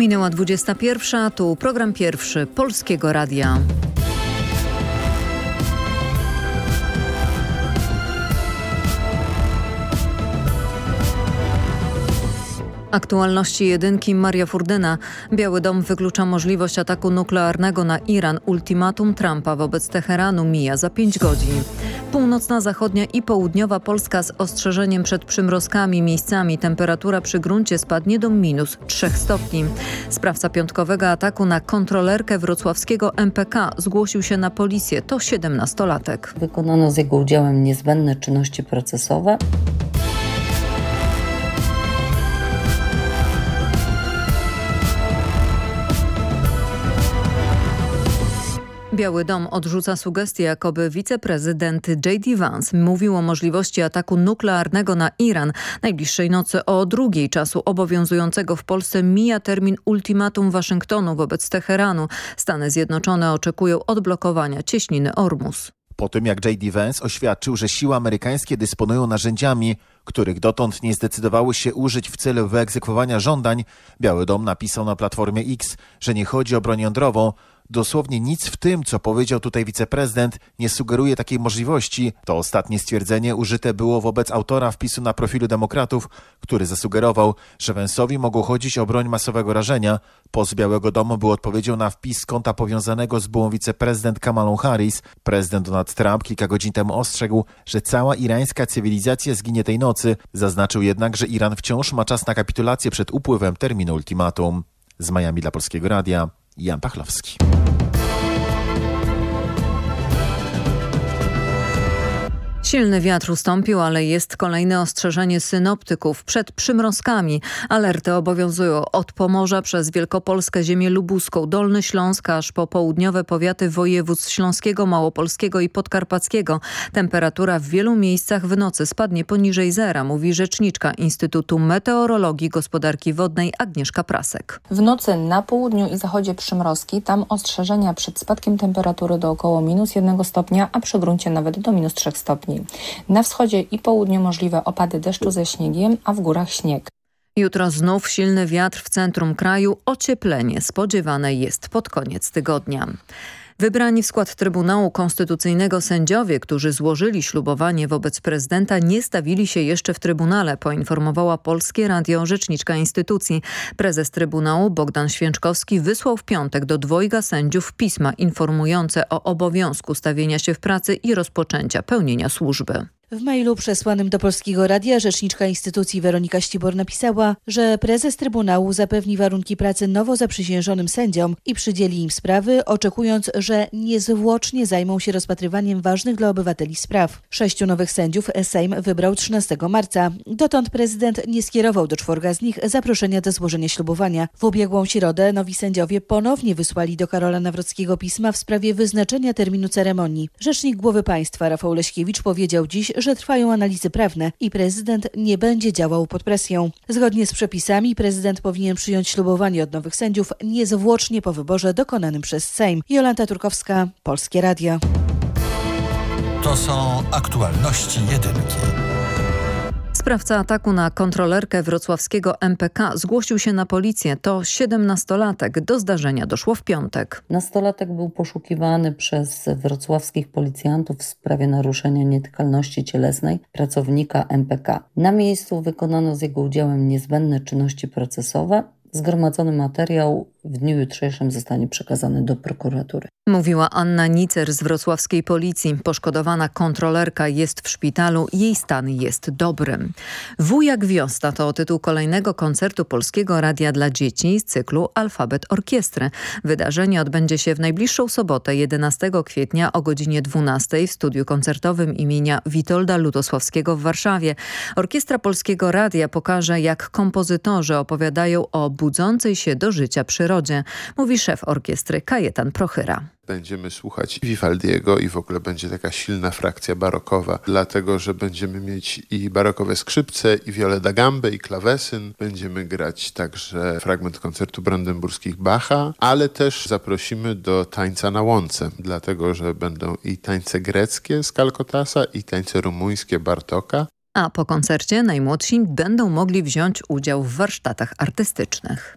Minęła 21, tu program pierwszy Polskiego Radia. Aktualności jedynki Maria Furdyna. Biały Dom wyklucza możliwość ataku nuklearnego na Iran. Ultimatum Trumpa wobec Teheranu mija za 5 godzin. Północna, zachodnia i południowa Polska z ostrzeżeniem przed przymrozkami. Miejscami temperatura przy gruncie spadnie do minus 3 stopni. Sprawca piątkowego ataku na kontrolerkę wrocławskiego MPK zgłosił się na policję. To 17-latek. Wykonano z jego udziałem niezbędne czynności procesowe. Biały Dom odrzuca sugestie, jakoby wiceprezydent J.D. Vance mówił o możliwości ataku nuklearnego na Iran. Najbliższej nocy o drugiej czasu obowiązującego w Polsce mija termin ultimatum Waszyngtonu wobec Teheranu. Stany Zjednoczone oczekują odblokowania cieśniny Ormus. Po tym jak J.D. Vance oświadczył, że siły amerykańskie dysponują narzędziami, których dotąd nie zdecydowały się użyć w celu wyegzekwowania żądań, Biały Dom napisał na Platformie X, że nie chodzi o broń jądrową, Dosłownie nic w tym, co powiedział tutaj wiceprezydent, nie sugeruje takiej możliwości. To ostatnie stwierdzenie użyte było wobec autora wpisu na profilu demokratów, który zasugerował, że Węsowi mogło chodzić o broń masowego rażenia. Post Białego Domu był odpowiedzią na wpis konta powiązanego z byłą wiceprezydent Kamalą Harris. Prezydent Donald Trump kilka godzin temu ostrzegł, że cała irańska cywilizacja zginie tej nocy. Zaznaczył jednak, że Iran wciąż ma czas na kapitulację przed upływem terminu ultimatum. Z Miami dla Polskiego Radia, Jan Pachlowski. Silny wiatr ustąpił, ale jest kolejne ostrzeżenie synoptyków przed przymrozkami. Alerty obowiązują od Pomorza przez Wielkopolskę, ziemię lubuską, Dolny Śląsk, aż po południowe powiaty województw śląskiego, małopolskiego i podkarpackiego. Temperatura w wielu miejscach w nocy spadnie poniżej zera, mówi rzeczniczka Instytutu Meteorologii Gospodarki Wodnej Agnieszka Prasek. W nocy na południu i zachodzie przymrozki, tam ostrzeżenia przed spadkiem temperatury do około minus jednego stopnia, a przy gruncie nawet do minus trzech stopni. Na wschodzie i południu możliwe opady deszczu ze śniegiem, a w górach śnieg. Jutro znów silny wiatr w centrum kraju. Ocieplenie spodziewane jest pod koniec tygodnia. Wybrani w skład Trybunału Konstytucyjnego sędziowie, którzy złożyli ślubowanie wobec prezydenta, nie stawili się jeszcze w Trybunale, poinformowała Polskie Radio rzeczniczka instytucji. Prezes Trybunału Bogdan Święczkowski wysłał w piątek do dwojga sędziów pisma informujące o obowiązku stawienia się w pracy i rozpoczęcia pełnienia służby. W mailu przesłanym do Polskiego Radia rzeczniczka instytucji Weronika Ścibor napisała, że prezes Trybunału zapewni warunki pracy nowo zaprzysiężonym sędziom i przydzieli im sprawy, oczekując, że niezwłocznie zajmą się rozpatrywaniem ważnych dla obywateli spraw. Sześciu nowych sędziów Sejm wybrał 13 marca. Dotąd prezydent nie skierował do czworga z nich zaproszenia do złożenia ślubowania. W ubiegłą środę nowi sędziowie ponownie wysłali do Karola Nawrockiego pisma w sprawie wyznaczenia terminu ceremonii. Rzecznik Głowy Państwa Rafał Leśkiewicz powiedział dziś, że trwają analizy prawne i prezydent nie będzie działał pod presją. Zgodnie z przepisami prezydent powinien przyjąć ślubowanie od nowych sędziów niezwłocznie po wyborze dokonanym przez Sejm. Jolanta Turkowska, Polskie Radio. To są aktualności jedynki. Sprawca ataku na kontrolerkę wrocławskiego MPK zgłosił się na policję. To 17-latek. Do zdarzenia doszło w piątek. Nastolatek był poszukiwany przez wrocławskich policjantów w sprawie naruszenia nietykalności cielesnej pracownika MPK. Na miejscu wykonano z jego udziałem niezbędne czynności procesowe. Zgromadzony materiał w dniu jutrzejszym zostanie przekazany do prokuratury. Mówiła Anna Nicer z wrocławskiej policji. Poszkodowana kontrolerka jest w szpitalu, jej stan jest dobry. Wuja Gwiozda to tytuł kolejnego koncertu Polskiego Radia dla Dzieci z cyklu Alfabet Orkiestry. Wydarzenie odbędzie się w najbliższą sobotę 11 kwietnia o godzinie 12 w studiu koncertowym imienia Witolda Lutosławskiego w Warszawie. Orkiestra Polskiego Radia pokaże jak kompozytorzy opowiadają o budzącej się do życia przyrody przyrodzie, mówi szef orkiestry Kajetan Prochyra będziemy słuchać Vivaldiego i w ogóle będzie taka silna frakcja barokowa, dlatego że będziemy mieć i barokowe skrzypce, i viole da gambe, i klawesyn. Będziemy grać także fragment koncertu brandenburskich Bacha, ale też zaprosimy do tańca na łące, dlatego że będą i tańce greckie z Kalkotasa, i tańce rumuńskie Bartoka. A po koncercie najmłodsi będą mogli wziąć udział w warsztatach artystycznych.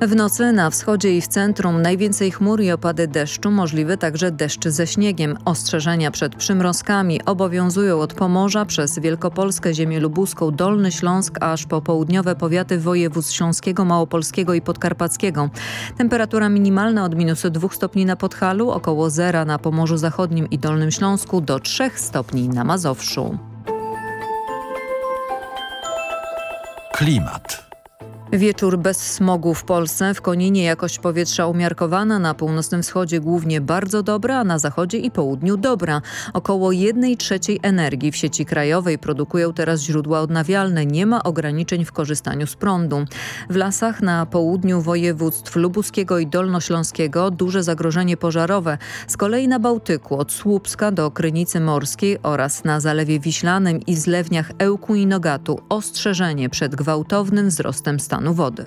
W nocy na wschodzie i w centrum najwięcej chmur i opady deszczu, możliwy także deszcz ze śniegiem. Ostrzeżenia przed przymrozkami obowiązują od Pomorza przez Wielkopolskę, ziemię lubuską, Dolny Śląsk, aż po południowe powiaty województw śląskiego, małopolskiego i podkarpackiego. Temperatura minimalna od minus 2 stopni na Podhalu, około zera na Pomorzu Zachodnim i Dolnym Śląsku, do 3 stopni na Mazowszu. Klimat. Wieczór bez smogu w Polsce. W Koninie jakość powietrza umiarkowana, na północnym wschodzie głównie bardzo dobra, a na zachodzie i południu dobra. Około 1 trzeciej energii w sieci krajowej produkują teraz źródła odnawialne. Nie ma ograniczeń w korzystaniu z prądu. W lasach na południu województw lubuskiego i dolnośląskiego duże zagrożenie pożarowe. Z kolei na Bałtyku od Słupska do Krynicy Morskiej oraz na Zalewie Wiślanym i zlewniach Ełku i Nogatu ostrzeżenie przed gwałtownym wzrostem stanu stanu wody.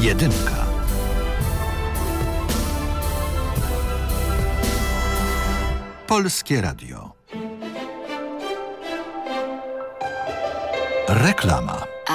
Jedynka. Polskie Radio. Reklama.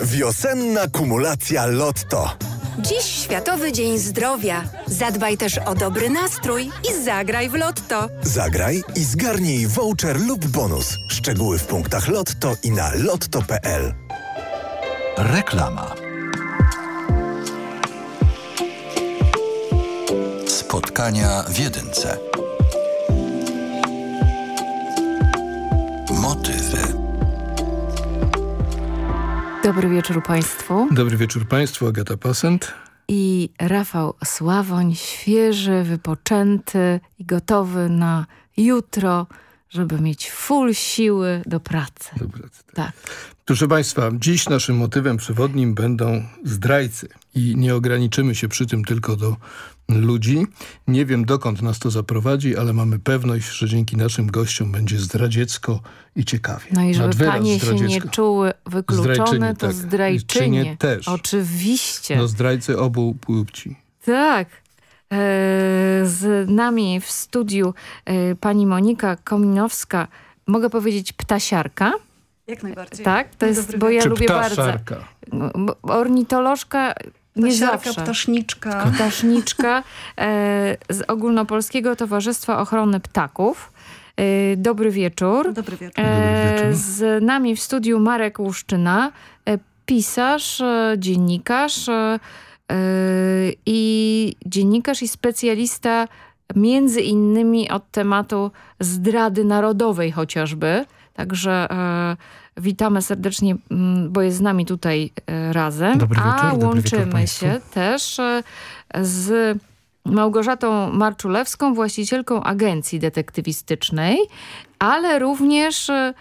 Wiosenna kumulacja Lotto. Dziś Światowy Dzień Zdrowia. Zadbaj też o dobry nastrój i zagraj w Lotto. Zagraj i zgarnij voucher lub bonus. Szczegóły w punktach Lotto i na lotto.pl. Reklama. Spotkania w jedynce. Dobry wieczór Państwu. Dobry wieczór Państwu, Agata Pasent. I Rafał Sławoń, świeży, wypoczęty i gotowy na jutro, żeby mieć full siły do pracy. Do pracy, tak. tak. Proszę Państwa, dziś naszym motywem przewodnim będą zdrajcy i nie ograniczymy się przy tym tylko do ludzi. Nie wiem dokąd nas to zaprowadzi, ale mamy pewność, że dzięki naszym gościom będzie zdradziecko i ciekawie. No i żeby panie się nie czuły wykluczone, to tak. zdrajczynie. też. Oczywiście. No zdrajcy obu płci. Tak. E, z nami w studiu e, pani Monika Kominowska, mogę powiedzieć ptasiarka. Jak najbardziej. Tak, to jest, bo ja Czy lubię ptaszarka? bardzo. Ornitolożka nie zawsze. ptaszniczka. Ptaszniczka e, z Ogólnopolskiego Towarzystwa Ochrony Ptaków. E, dobry wieczór. Dobry wieczór. E, z nami w studiu Marek Łuszczyna, e, pisarz, e, dziennikarz e, i dziennikarz i specjalista między innymi od tematu zdrady narodowej chociażby. Także Witamy serdecznie, mm, bo jest z nami tutaj e, razem. Dobry wieczór, a łączymy dobry się też e, z Małgorzatą Marczulewską, właścicielką agencji detektywistycznej, ale również, e,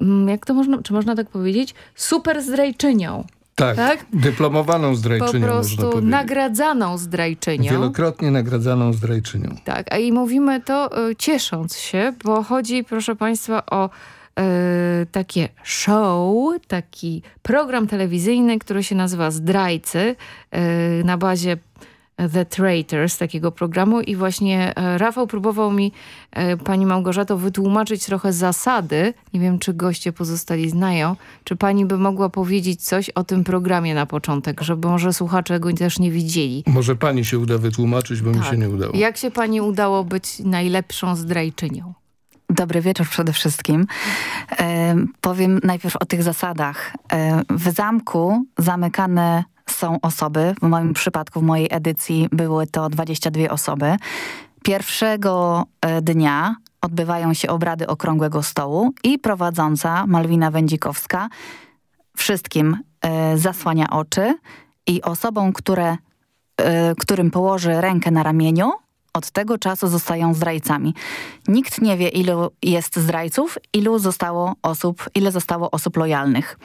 mm, jak to można, czy można tak powiedzieć, super zdrajczynią. Tak, tak, dyplomowaną zdrajczynią. Po prostu nagradzaną zdrajczynią. Wielokrotnie nagradzaną zdrajczynią. Tak, a i mówimy to y, ciesząc się, bo chodzi, proszę Państwa, o takie show, taki program telewizyjny, który się nazywa Zdrajcy e, na bazie The Traitors, takiego programu i właśnie e, Rafał próbował mi, pani Małgorzato, wytłumaczyć trochę zasady. Nie wiem, czy goście pozostali znają. Czy pani by mogła powiedzieć coś o tym programie na początek, żeby może słuchacze go też nie widzieli. Może pani się uda wytłumaczyć, bo mi Tak. się nie udało. Jak się pani udało być najlepszą zdrajczynią? Dobry wieczór przede wszystkim. E, powiem najpierw o tych zasadach. E, w zamku zamykane są osoby. W moim przypadku, w mojej edycji były to 22 osoby. Pierwszego e, dnia odbywają się obrady Okrągłego Stołu i prowadząca Malwina Wędzikowska wszystkim e, zasłania oczy i osobom, które, e, którym położy rękę na ramieniu, od tego czasu zostają zdrajcami. Nikt nie wie, ilu jest zdrajców, ilu zostało osób, ile zostało osób lojalnych.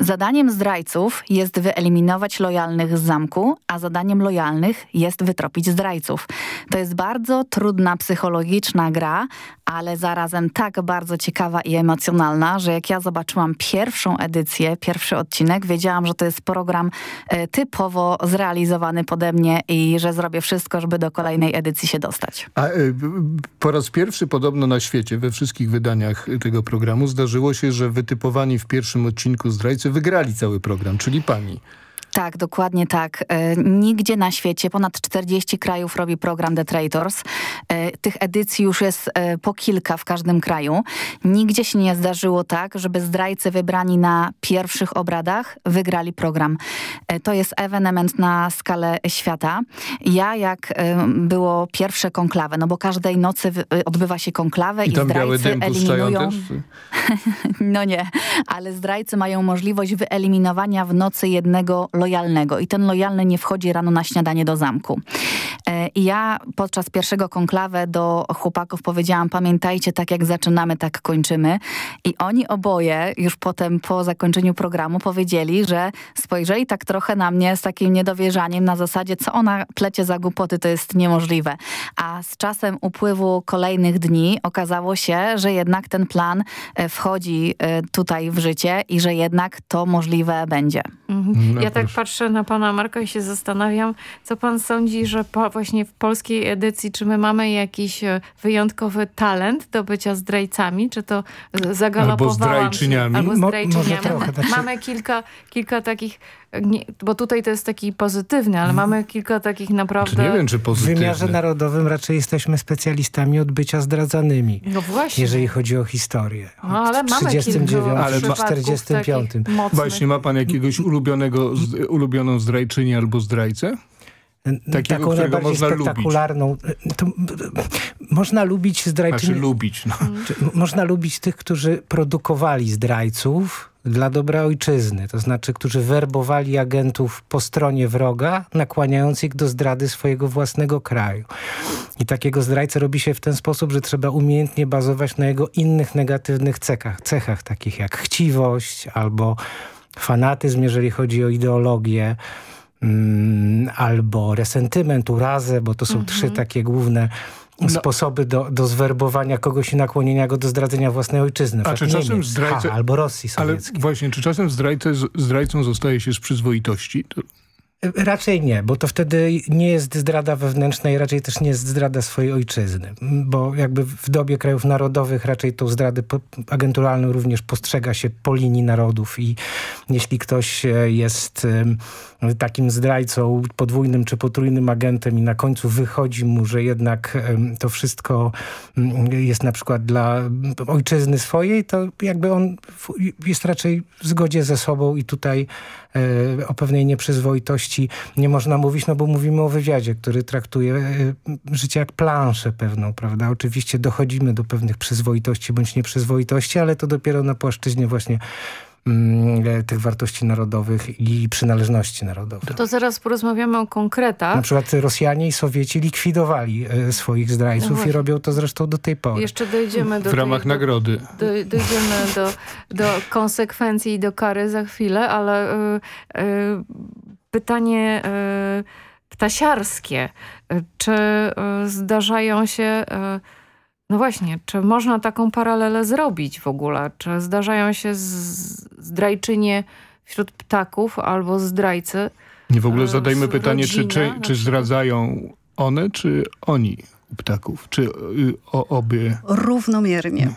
Zadaniem zdrajców jest wyeliminować lojalnych z zamku, a zadaniem lojalnych jest wytropić zdrajców. To jest bardzo trudna psychologiczna gra, ale zarazem tak bardzo ciekawa i emocjonalna, że jak ja zobaczyłam pierwszą edycję, pierwszy odcinek, wiedziałam, że to jest program e, typowo zrealizowany pode mnie i że zrobię wszystko, żeby do kolejnej edycji się dostać. A y, po raz pierwszy podobno na świecie, we wszystkich wydaniach tego programu zdarzyło się, że wytypowani w pierwszym odcinku zdrajcy wygrali cały program, czyli pani. Tak, dokładnie tak. E, nigdzie na świecie, ponad 40 krajów robi program The Traitors. E, tych edycji już jest e, po kilka w każdym kraju. Nigdzie się nie zdarzyło tak, żeby zdrajcy wybrani na pierwszych obradach wygrali program. To jest ewenement na skalę świata. Ja, jak było pierwsze konklawe, no bo każdej nocy odbywa się konklawę i, I zdrajcy eliminują... No nie, ale zdrajcy mają możliwość wyeliminowania w nocy jednego lojalnego i ten lojalny nie wchodzi rano na śniadanie do zamku. E, I ja podczas pierwszego konklawę do chłopaków powiedziałam, pamiętajcie, tak jak zaczynamy, tak kończymy. I oni oboje już potem po zakończeniu programu powiedzieli, że spojrzeli tak trochę na mnie z takim niedowierzaniem na zasadzie, co ona plecie za głupoty, to jest niemożliwe. A z czasem upływu kolejnych dni okazało się, że jednak ten plan e, wchodzi e, tutaj w życie i że jednak to możliwe będzie. Mhm. No ja tak patrzę na pana Marka i się zastanawiam, co pan sądzi, że po, właśnie w polskiej edycji, czy my mamy jakiś e, wyjątkowy talent do bycia zdrajcami, czy to z- zagalopowałam Albo zdrajczyniami. Się, albo Mo- zdrajczyniami. może trochę, znaczy- Mamy kilka, kilka takich, e, nie, bo tutaj to jest taki pozytywny, ale mamy kilka takich naprawdę... W wymiarze narodowym raczej jesteśmy specjalistami od bycia zdradzanymi. No właśnie. Jeżeli chodzi o historię. No, ale W mamy 39, kilka ale przypadków 45. takich mocnych. Właśnie ma pan jakiegoś ulubionego, z, ulubioną zdrajczynię albo zdrajcę? Takiego, Taką którego najbardziej można lubić. spektakularną. To, można lubić zdrajczyni. Znaczy lubić, no. Można lubić tych, którzy produkowali zdrajców dla dobra ojczyzny. To znaczy, którzy werbowali agentów po stronie wroga, nakłaniając ich do zdrady swojego własnego kraju. I takiego zdrajcę robi się w ten sposób, że trzeba umiejętnie bazować na jego innych negatywnych cechach, cechach takich jak chciwość albo fanatyzm, jeżeli chodzi o ideologię, albo resentyment, urazę, bo to są Mhm. trzy takie główne No. sposoby do, do zwerbowania kogoś i nakłonienia go do zdradzenia własnej ojczyzny. A czy czasem Niemiec, zdrajca... ha, albo Rosji Ale sowieckiej. właśnie, czy czasem zdrajcę, zdrajcą zostaje się z przyzwoitości? To... Raczej nie, bo to wtedy nie jest zdrada wewnętrzna i raczej też nie jest zdrada swojej ojczyzny. Bo jakby w dobie krajów narodowych raczej tą zdradę agenturalną również postrzega się po linii narodów i jeśli ktoś e, jest takim zdrajcą, podwójnym czy potrójnym agentem i na końcu wychodzi mu, że jednak to wszystko mm, jest na przykład dla mm, ojczyzny swojej, to jakby on jest raczej w zgodzie ze sobą i tutaj e, o pewnej nieprzyzwoitości nie można mówić, no bo mówimy o wywiadzie, który traktuje e, życie jak planszę pewną, prawda? Oczywiście dochodzimy do pewnych przyzwoitości bądź nieprzyzwoitości, ale to dopiero na płaszczyźnie właśnie e, tych wartości narodowych i przynależności narodowych. To zaraz porozmawiamy o konkretach. Na przykład Rosjanie i Sowieci likwidowali e, swoich No zdrajców i właśnie. robią to zresztą do tej pory. Jeszcze dojdziemy do W ramach tej, nagrody. Do, dojdziemy do, do konsekwencji i do kary za chwilę, ale y, y, pytanie y, ptasiarskie. Czy y, zdarzają się... no właśnie, czy można taką paralelę zrobić w ogóle? Czy zdarzają się zdrajczynie wśród ptaków albo zdrajcy Nie w ogóle e, zadajmy pytanie, czy, czy, czy zdradzają one, czy oni u ptaków? Czy y, o, obie? Równomiernie.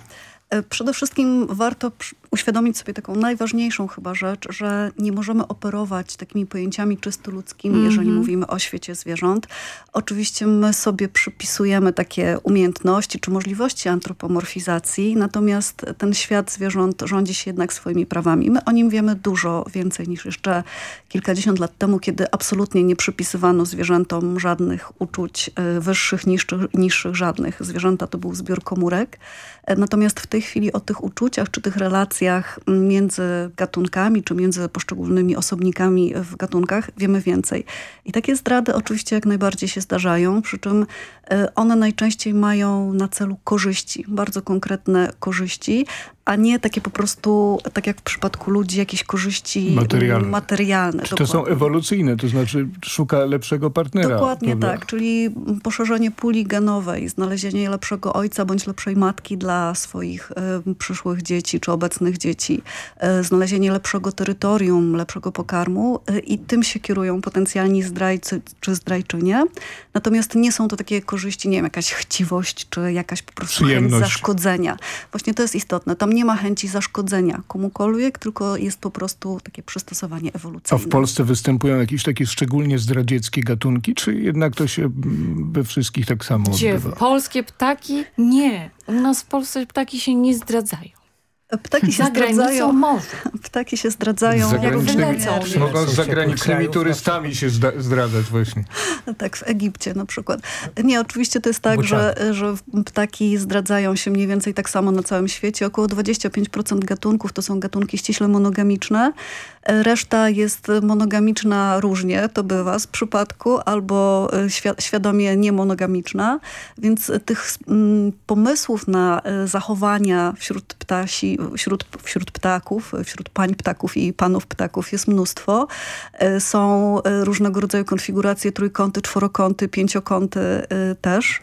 E, Przede wszystkim warto uświadomić sobie taką najważniejszą chyba rzecz, że nie możemy operować takimi pojęciami czysto ludzkimi, Mhm. jeżeli mówimy o świecie zwierząt. Oczywiście my sobie przypisujemy takie umiejętności czy możliwości antropomorfizacji, natomiast ten świat zwierząt rządzi się jednak swoimi prawami. My o nim wiemy dużo więcej niż jeszcze kilkadziesiąt lat temu, kiedy absolutnie nie przypisywano zwierzętom żadnych uczuć e, wyższych, niższych, niższych żadnych. Zwierzęta to był zbiór komórek. E, Natomiast w tej chwili o tych uczuciach czy tych relacjach między gatunkami czy między poszczególnymi osobnikami w gatunkach wiemy więcej. I takie zdrady oczywiście jak najbardziej się zdarzają, przy czym e, one najczęściej mają na celu korzyści, bardzo konkretne korzyści, a nie takie po prostu, tak jak w przypadku ludzi, jakieś korzyści Materialne. materialne. Czy to są ewolucyjne, to znaczy szuka lepszego partnera? Dokładnie prawda? tak, czyli poszerzenie puli genowej, znalezienie lepszego ojca bądź lepszej matki dla swoich przyszłych dzieci czy obecnych dzieci, e, znalezienie lepszego terytorium, lepszego pokarmu e, i tym się kierują potencjalni zdrajcy czy zdrajczynie. Natomiast nie są to takie korzyści, nie wiem, jakaś chciwość czy jakaś po prostu chęć zaszkodzenia. Właśnie to jest istotne. Tam nie ma chęci zaszkodzenia komukolwiek, tylko jest po prostu takie przystosowanie A ewolucyjne. w Polsce występują jakieś takie szczególnie zdradzieckie gatunki, czy jednak to się mm, we wszystkich tak samo Gdzie? odbywa? Polskie ptaki? Nie. U nas w Polsce ptaki się nie zdradzają. Ptaki się zdradzają. może. Ptaki się zdradzają. Zagranicznymi, mogą z zagranicznymi turystami się zdradzać właśnie. Tak, w Egipcie na przykład. Nie, oczywiście to jest tak, że, że ptaki zdradzają się mniej więcej tak samo na całym świecie. Około 25% gatunków to są gatunki ściśle monogamiczne. Reszta jest monogamiczna różnie, to bywa z przypadku, albo e, świ- świadomie niemonogamiczna. Więc tych mm, pomysłów na e, zachowania wśród ptasi, wśród, wśród ptaków, wśród pań ptaków i panów ptaków jest mnóstwo. E, Są różnego rodzaju konfiguracje, trójkąty, czworokąty, pięciokąty też.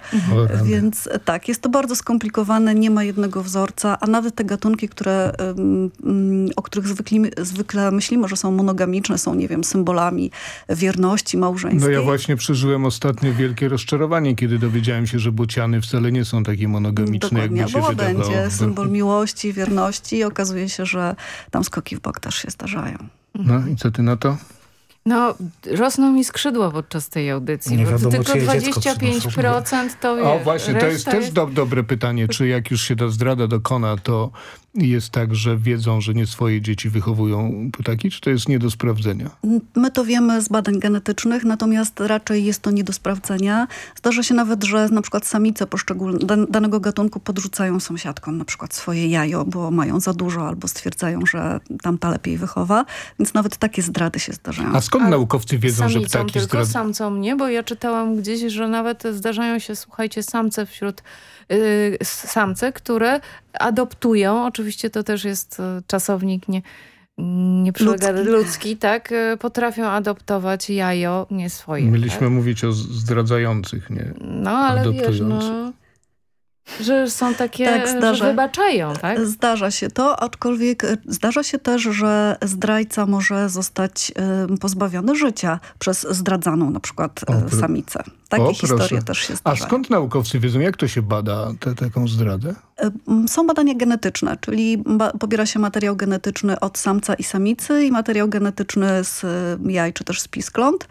Rany. Więc tak, jest to bardzo skomplikowane, nie ma jednego wzorca, a nawet te gatunki, które, mm, o których zwykli, zwykle myślimy, że są monogamiczne, są, nie wiem, symbolami wierności No małżeńskiej. ja właśnie przeżyłem ostatnio wielkie rozczarowanie, kiedy dowiedziałem się, że bociany wcale nie są takie monogamiczne, Dokładnie, jakby się albo wydawało. będzie symbol miłości, wierności i okazuje się, że tam skoki w bok też się zdarzają. No i co ty na to? No, rosną mi skrzydła podczas tej audycji. Nie wiadomo, tylko czyje dziecko 25% to O wiesz, właśnie, to jest też do, dobre pytanie, czy jak już się ta zdrada dokona, to jest tak, że wiedzą, że nie swoje dzieci wychowują ptaki, czy to jest nie do sprawdzenia? My to wiemy z badań genetycznych, natomiast raczej jest to nie do sprawdzenia. Zdarza się nawet, że na przykład samice poszczególne dan danego gatunku podrzucają sąsiadkom na przykład swoje jajo, bo mają za dużo albo stwierdzają, że tamta lepiej wychowa. Więc nawet takie zdrady się zdarzają. A skąd naukowcy wiedzą, że ptaki tylko zdradzają? samcom nie, bo ja czytałam gdzieś, że nawet zdarzają się, słuchajcie, samce wśród samce, które adoptują, oczywiście to też jest y, czasownik nie, nie Ludzki. ludzki. tak, y, potrafią adoptować jajo nie swoje. Mieliśmy tak? mówić o zdradzających, nie? No, ale wiesz, adoptujących. no, że są takie, Tak, że zdarza. wybaczają, tak? Zdarza się to, aczkolwiek e, zdarza się też, że zdrajca może zostać e, pozbawiony życia przez zdradzaną na przykład O, pr- samicę. Takie O, historie proszę. też się A zdarzają. skąd naukowcy wiedzą, jak to się bada, tę taką zdradę? Są badania genetyczne, czyli pobiera się materiał genetyczny od samca i samicy i materiał genetyczny z e, jaj czy też z piskląt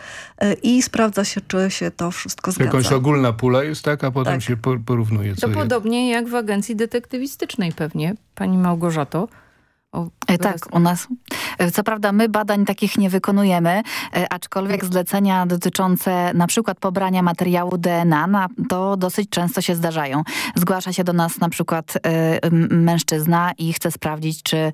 i sprawdza się, czy się to wszystko zgadza. Jakąś ogólna pula jest, tak? A potem Tak. się por- porównuje, co To jest. Podobnie jak w agencji detektywistycznej pewnie, pani Małgorzato. O, E, Tak, u nas. E, Co prawda my badań takich nie wykonujemy, e, aczkolwiek zlecenia dotyczące na przykład pobrania materiału DNA na, to dosyć często się zdarzają. Zgłasza się do nas na przykład m- mężczyzna i chce sprawdzić, czy e,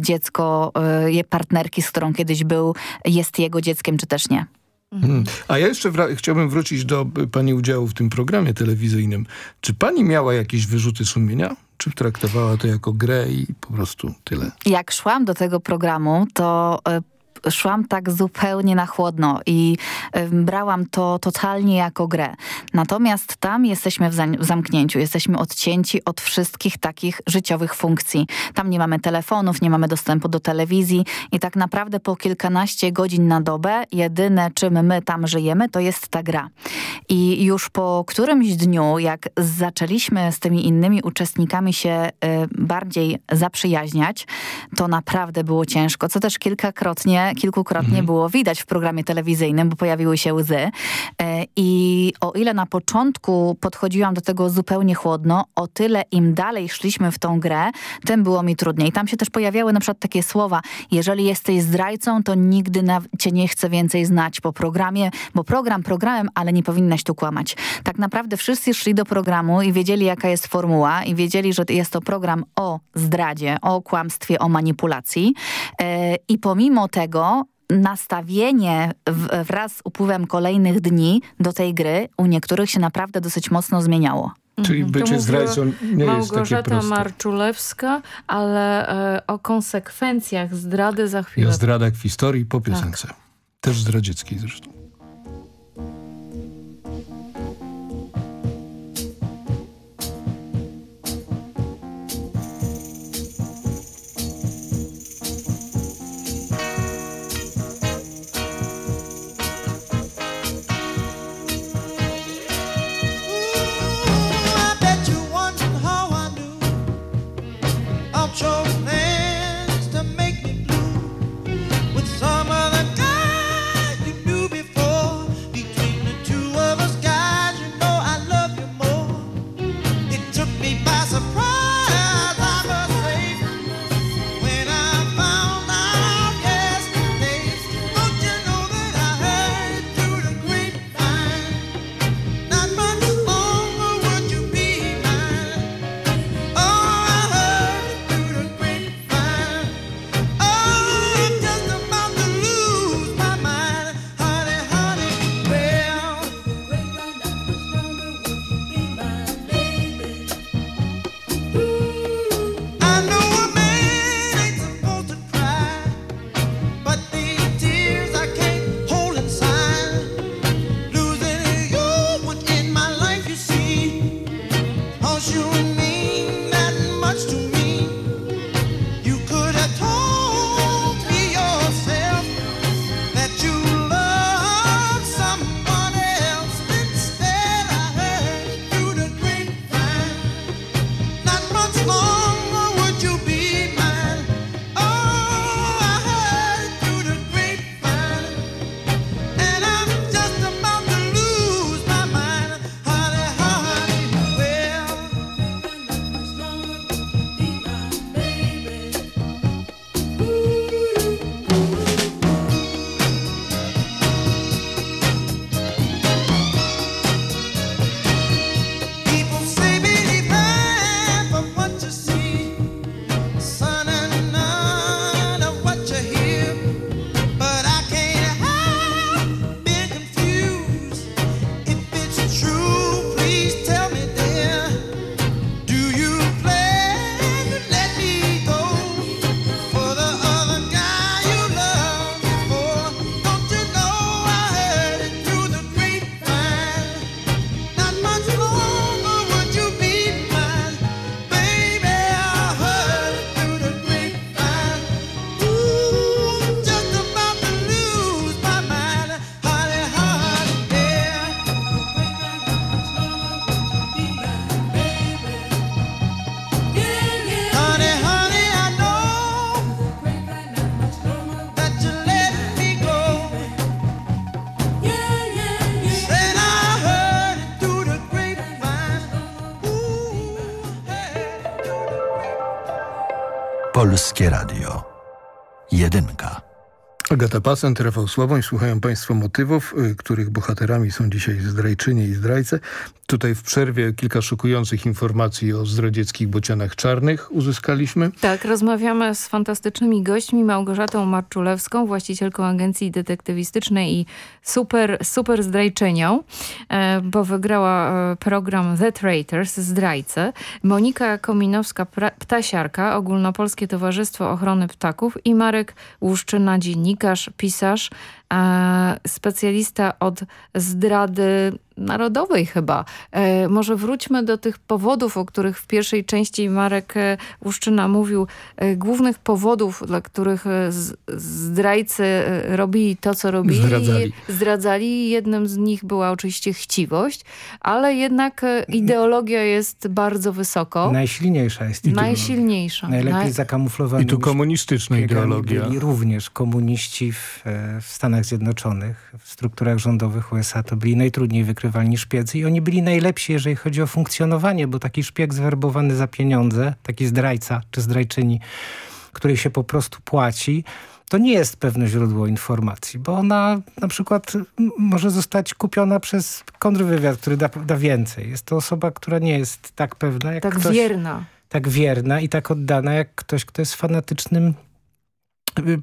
dziecko je partnerki, z którą kiedyś był, jest jego dzieckiem, czy też nie. Mhm. A ja jeszcze chciałbym wrócić do y, pani udziału w tym programie telewizyjnym. Czy pani miała jakieś wyrzuty sumienia? Czy traktowała to jako grę i po prostu tyle? Jak szłam do tego programu, to e, szłam tak zupełnie na chłodno i brałam to totalnie jako grę. Natomiast tam jesteśmy w, w zamknięciu, jesteśmy odcięci od wszystkich takich życiowych funkcji. Tam nie mamy telefonów, nie mamy dostępu do telewizji i tak naprawdę po kilkanaście godzin na dobę jedyne czym my tam żyjemy to jest ta gra. I już po którymś dniu, jak zaczęliśmy z tymi innymi uczestnikami się y, bardziej zaprzyjaźniać, to naprawdę było ciężko, co też kilkakrotnie, kilkukrotnie mhm. było widać w programie telewizyjnym, bo pojawiły się łzy. Y, I o ile na początku podchodziłam do tego zupełnie chłodno, o tyle im dalej szliśmy w tą grę, tym było mi trudniej. Tam się też pojawiały na przykład takie słowa, jeżeli jesteś zdrajcą, to nigdy cię nie chcę więcej znać po programie, bo program programem, ale nie powinnaś tu kłamać. Tak naprawdę wszyscy szli do programu i wiedzieli, jaka jest formuła i wiedzieli, że jest to program o zdradzie, o kłamstwie, o manipulacji. Yy, I pomimo tego nastawienie wraz z upływem kolejnych dni do tej gry u niektórych się naprawdę dosyć mocno zmieniało. Czyli mhm. bycie zdrajcą nie Małgorzata jest takie proste. Marczulewska, ale e, o konsekwencjach zdrady za chwilę. Ja zdradach w historii po piosence. Tak. Też zdradzieckiej zresztą. Polskie Radio. Jedynka. Agata Pasen, Rafał Sławoń. Słuchają Państwo motywów, y, których bohaterami są dzisiaj zdrajczynie i zdrajcy. Tutaj w przerwie kilka szokujących informacji o zdradzieckich bocianach czarnych uzyskaliśmy. Tak, rozmawiamy z fantastycznymi gośćmi, Małgorzatą Marczulewską, właścicielką agencji detektywistycznej i super, super zdrajczynią, e, bo wygrała e, program The Traitors, Zdrajcy. Monika Kominowska-Ptasiarka, Ogólnopolskie Towarzystwo Ochrony Ptaków i Marek Łuszczyna, dziennikarz, pisarz, specjalista od zdrady narodowej chyba. E, może wróćmy do tych powodów, o których w pierwszej części Marek e, Łuszczyna mówił. E, głównych powodów, dla których zdrajcy robili to, co robili. Zdradzali. Zdradzali. Jednym z nich była oczywiście chciwość, ale jednak ideologia jest bardzo wysoko. Najsilniejsza jest ideologia. Najsilniejsza. Najlepiej Naj... zakamuflowana. I tu komunistyczna ideologia. Byli również komuniści w, w Stanach Zjednoczonych, w strukturach rządowych USA. To byli najtrudniej wykrywalni szpiedzy i oni byli najlepsi, jeżeli chodzi o funkcjonowanie, bo taki szpieg zwerbowany za pieniądze, taki zdrajca czy zdrajczyni, której się po prostu płaci, to nie jest pewne źródło informacji, bo ona na przykład może zostać kupiona przez kontrwywiad, który da, da więcej. Jest to osoba, która nie jest tak pewna jak Tak ktoś, wierna. Tak wierna i tak oddana jak ktoś, kto jest fanatycznym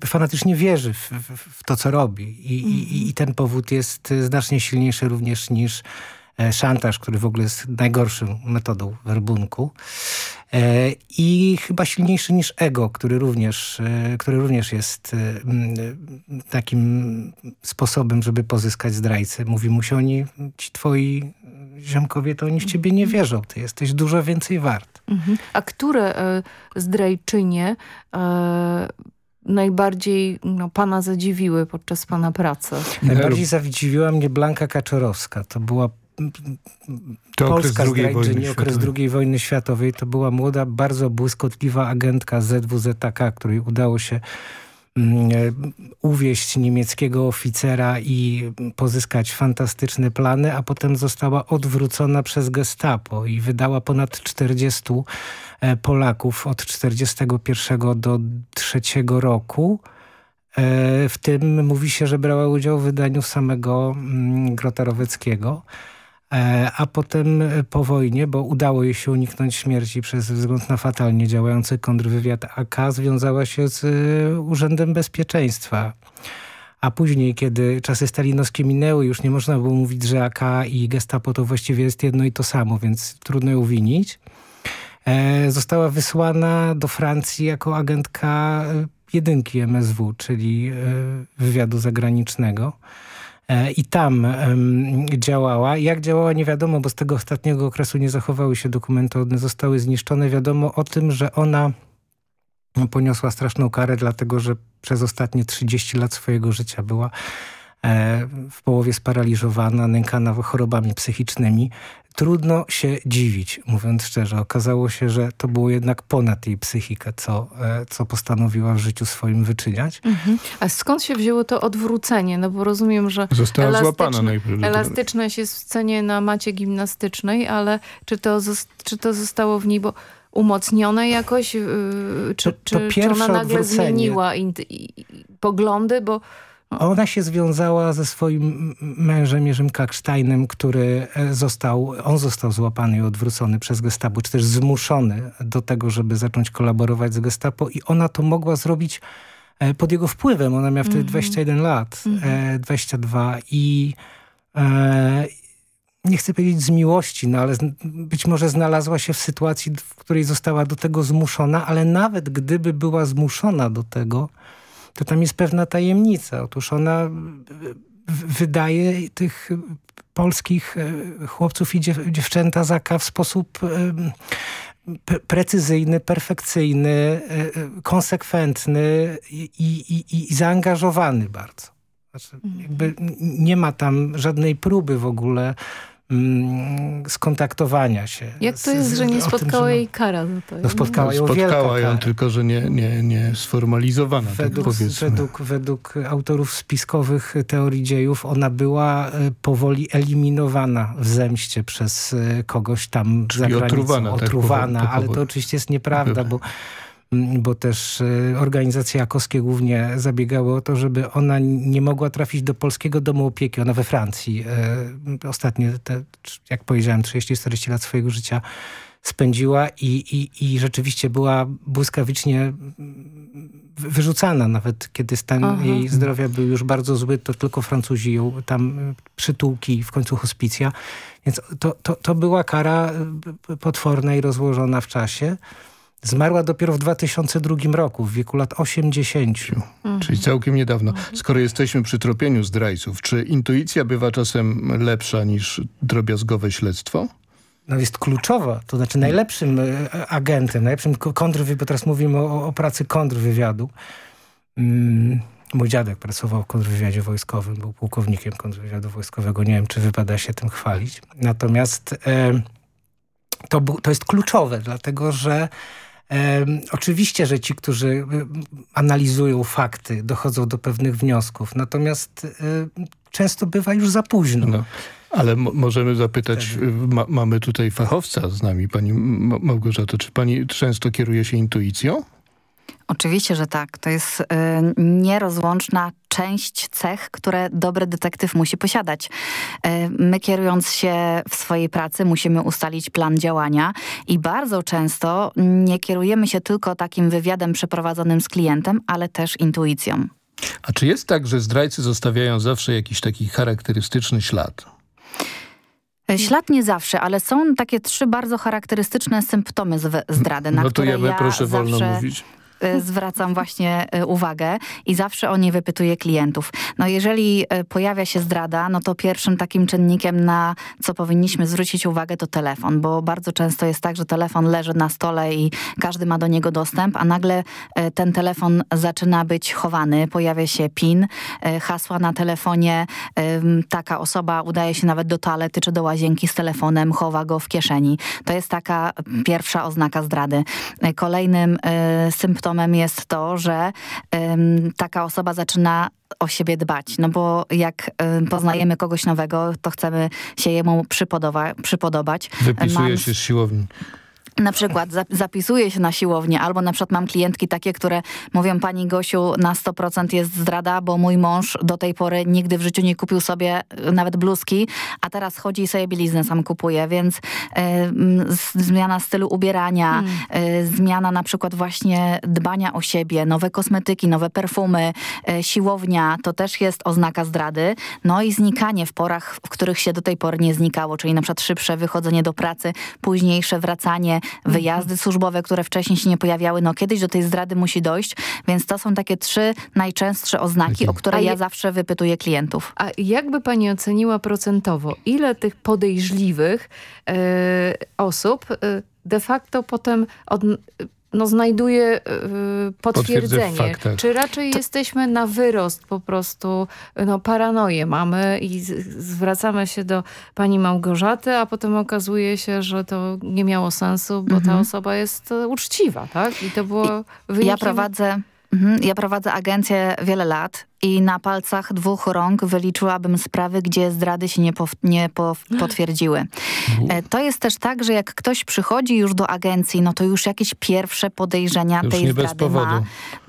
fanatycznie wierzy w, w, w to, co robi. I, mm. i, I, ten powód jest znacznie silniejszy również niż e, szantaż, który w ogóle jest najgorszą metodą werbunku. E, I chyba silniejszy niż ego, który również, e, który również jest takim sposobem, żeby pozyskać zdrajcę. Mówi mu się oni, ci twoi ziomkowie, to oni w ciebie nie wierzą. Ty jesteś dużo więcej wart. Mhm. A które zdrajczynie najbardziej no, pana zadziwiły podczas pana pracy? Najbardziej zadziwiła mnie Blanka Kaczorowska. To była to Polska okres II wojny okres II wojny światowej. To była młoda, bardzo błyskotliwa agentka ZWZK, której udało się uwieść niemieckiego oficera i pozyskać fantastyczne plany, a potem została odwrócona przez gestapo i wydała ponad 40 E, Polaków od 1941 do 3 roku. E, w tym mówi się, że brała udział w wydaniu samego mm, Grotaroweckiego. E, a potem po wojnie, bo udało jej się uniknąć śmierci przez wzgląd na fatalnie działający kontrwywiad AK, związała się z Urzędem Bezpieczeństwa. A później, kiedy czasy stalinowskie minęły, już nie można było mówić, że AK i gestapo to właściwie jest jedno i to samo, więc trudno ją winić. E, została wysłana do Francji jako agentka e, jedynki MSW, czyli e, wywiadu zagranicznego. I tam działała. Jak działała nie wiadomo, bo z tego ostatniego okresu nie zachowały się dokumenty, one zostały zniszczone. Wiadomo o tym, że ona poniosła straszną karę, dlatego że przez ostatnie 30 lat swojego życia była w połowie sparaliżowana, nękana chorobami psychicznymi trudno się dziwić, mówiąc szczerze. Okazało się, że to było jednak ponad jej psychikę, co, e, co postanowiła w życiu swoim wyczyniać. Mhm. A skąd się wzięło to odwrócenie? No bo rozumiem, że Została złapana elastyczność jest w cenie na macie gimnastycznej, ale czy to, czy to zostało w niej, bo umocnione jakoś, yy, czy, to, to czy, czy ona nagle zmieniła poglądy, bo ona się związała ze swoim mężem Jerzym Kaksteinem, który e, został, on został złapany i odwrócony przez gestapo, czy też zmuszony do tego, żeby zacząć kolaborować z gestapo i ona to mogła zrobić e, pod jego wpływem. Ona miała wtedy 21 mhm. lat, mm 22 e, i e, nie chcę powiedzieć z miłości, no ale być może znalazła się w sytuacji, w której została do tego zmuszona, ale nawet gdyby była zmuszona do tego, to tam jest pewna tajemnica. Otóż ona wydaje tych polskich e, chłopców i dziewczęta zaka w sposób precyzyjny, perfekcyjny, e, e, konsekwentny i, i, i zaangażowany bardzo. Znaczy, mhm. jakby nie ma tam żadnej próby w ogóle skontaktowania się. Jak to jest, z, że nie spotkała tym, jej kara za to? No spotkała ją Spotkała ją, tylko że nie, nie, nie sformalizowana, tak według, tak według, według autorów spiskowych teorii dziejów ona była e, powoli eliminowana w zemście przez e, kogoś tam Czyli za granicą. Otruwana, otruwana tak, ale to oczywiście jest nieprawda, bo bo też organizacje jakowskie głównie zabiegały o to, żeby ona nie mogła trafić do polskiego domu opieki. Ona we Francji ostatnie, te, jak powiedziałem, 30-40 lat swojego życia spędziła i, i, i rzeczywiście była błyskawicznie wyrzucana. Nawet kiedy stan Aha. jej zdrowia był już bardzo zły, to tylko Francuzi ją tam e, przytułki, w końcu hospicja. Więc to, to, to była kara potworna i rozłożona w czasie. Zmarła dopiero w 2002 roku, w wieku lat 80. Mhm. Czyli całkiem niedawno. Skoro jesteśmy przy tropieniu zdrajców, czy intuicja bywa czasem lepsza niż drobiazgowe śledztwo? no jest kluczowa, to znaczy najlepszym e, agentem, najlepszym kontrwywiadu, teraz mówimy o, o pracy kontrwywiadu. Mm, mój dziadek pracował w kontrwywiadzie wojskowym, był pułkownikiem kontrwywiadu wojskowego, nie wiem czy wypada się tym chwalić. Natomiast e, to, to jest kluczowe, dlatego że oczywiście, że ci, którzy e, analizują fakty, dochodzą do pewnych wniosków, natomiast e, często bywa już za późno. No. Ale możemy zapytać, y, ma, mamy tutaj fachowca z nami, pani Małgorzato, czy pani często kieruje się intuicją? Oczywiście, że tak. To jest y, nierozłączna część cech, które dobry detektyw musi posiadać. Y, my kierując się w swojej pracy musimy ustalić plan działania i bardzo często nie kierujemy się tylko takim wywiadem przeprowadzonym z klientem, ale też intuicją. A czy jest tak, że zdrajcy zostawiają zawsze jakiś taki charakterystyczny ślad? E, ślad nie zawsze, ale są takie trzy bardzo charakterystyczne symptomy zdrady, na które ja proszę zawsze... wolno mówić. Y, zwracam właśnie y, uwagę i zawsze o nie wypytuję klientów. No jeżeli y, pojawia się zdrada, no to pierwszym takim czynnikiem, na co powinniśmy zwrócić uwagę, to telefon, bo bardzo często jest tak, że telefon leży na stole i każdy ma do niego dostęp, a nagle ten telefon zaczyna być chowany, pojawia się PIN, hasła na telefonie, taka osoba udaje się nawet do toalety czy do łazienki z telefonem, chowa go w kieszeni. To jest taka pierwsza oznaka zdrady. Kolejnym symptomem symptomem jest to, że ym, taka osoba zaczyna o siebie dbać, no bo jak ym, poznajemy kogoś nowego, to chcemy się jemu przypodoba przypodobać. Wypisuje Mam... się z siłowni na przykład zapisuję się na siłownię, albo na przykład mam klientki takie, które mówią, pani Gosiu, na 100% jest zdrada, bo mój mąż do tej pory nigdy w życiu nie kupił sobie y, nawet bluzki, a teraz chodzi i sobie bieliznę sam kupuje, więc y, zmiana stylu ubierania, hmm. y, zmiana na przykład właśnie dbania o siebie, nowe kosmetyki, nowe perfumy, y, siłownia, to też jest oznaka zdrady. No i znikanie w porach, w których się do tej pory nie znikało, czyli na przykład szybsze wychodzenie do pracy, późniejsze wracanie, wyjazdy służbowe, które wcześniej się nie pojawiały. No kiedyś do tej zdrady musi dojść, więc to są takie trzy najczęstsze oznaki, o które ja zawsze wypytuję klientów. A jakby pani oceniła procentowo, ile tych podejrzliwych e, osób e, de facto potem od, no, znajduje y, potwierdzenie. Czy raczej to... jesteśmy na wyrost po prostu, no paranoję mamy i zwracamy się do pani Małgorzaty, a potem okazuje się, że to nie miało sensu, bo mhm. ta osoba jest uczciwa, tak? I to było I Ja prowadzę... Mhm, ja prowadzę agencję wiele lat i na palcach dwóch rąk wyliczyłabym sprawy, gdzie zdrady się nie, nie po, potwierdziły. E, to jest też tak, że jak ktoś przychodzi już do agencji, no to już jakieś pierwsze podejrzenia już tej zdrady ma.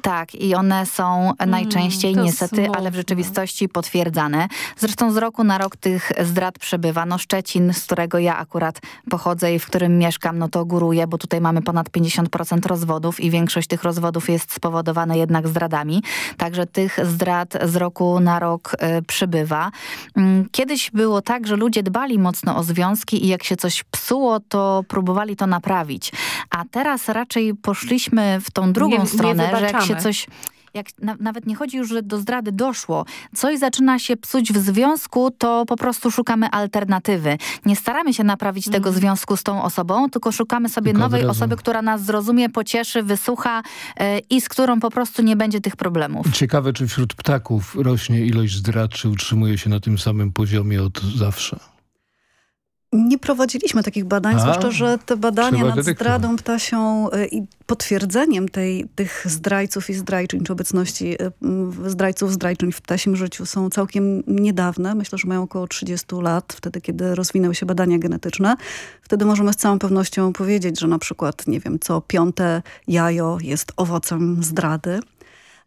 Tak, i one są mm, najczęściej niestety, smutne. ale w rzeczywistości potwierdzane. Zresztą z roku na rok tych zdrad przebywa. No Szczecin, z którego ja akurat pochodzę i w którym mieszkam, no to góruje, bo tutaj mamy ponad 50% rozwodów i większość tych rozwodów jest spowodowana jednak zdradami. Także tych zdrad z roku na rok y, przybywa. Mm, kiedyś było tak, że ludzie dbali mocno o związki i jak się coś psuło, to próbowali to naprawić. A teraz raczej poszliśmy w tą drugą nie, stronę, nie że jak się coś jak na, nawet nie chodzi już, że do zdrady doszło, coś zaczyna się psuć w związku, to po prostu szukamy alternatywy. Nie staramy się naprawić mm. tego mhm. związku z tą osobą, tylko szukamy sobie tylko nowej osoby, która nas zrozumie, pocieszy, wysłucha yy, i z którą po prostu nie będzie tych problemów. Ciekawe, czy wśród ptaków rośnie ilość zdrad, czy utrzymuje się na tym samym poziomie od zawsze? Nie prowadziliśmy takich badań, A, zwłaszcza, że te badania nad zdradą ptasią y, i potwierdzeniem tej, tych zdrajców i zdrajczyń, czy obecności m, zdrajców, zdrajczyń w ptasim życiu są całkiem niedawne. Myślę, że mają około 30 lat, wtedy kiedy rozwinęły się badania genetyczne. Wtedy możemy z całą pewnością powiedzieć, że na przykład, nie wiem, co piąte jajo jest owocem zdrady.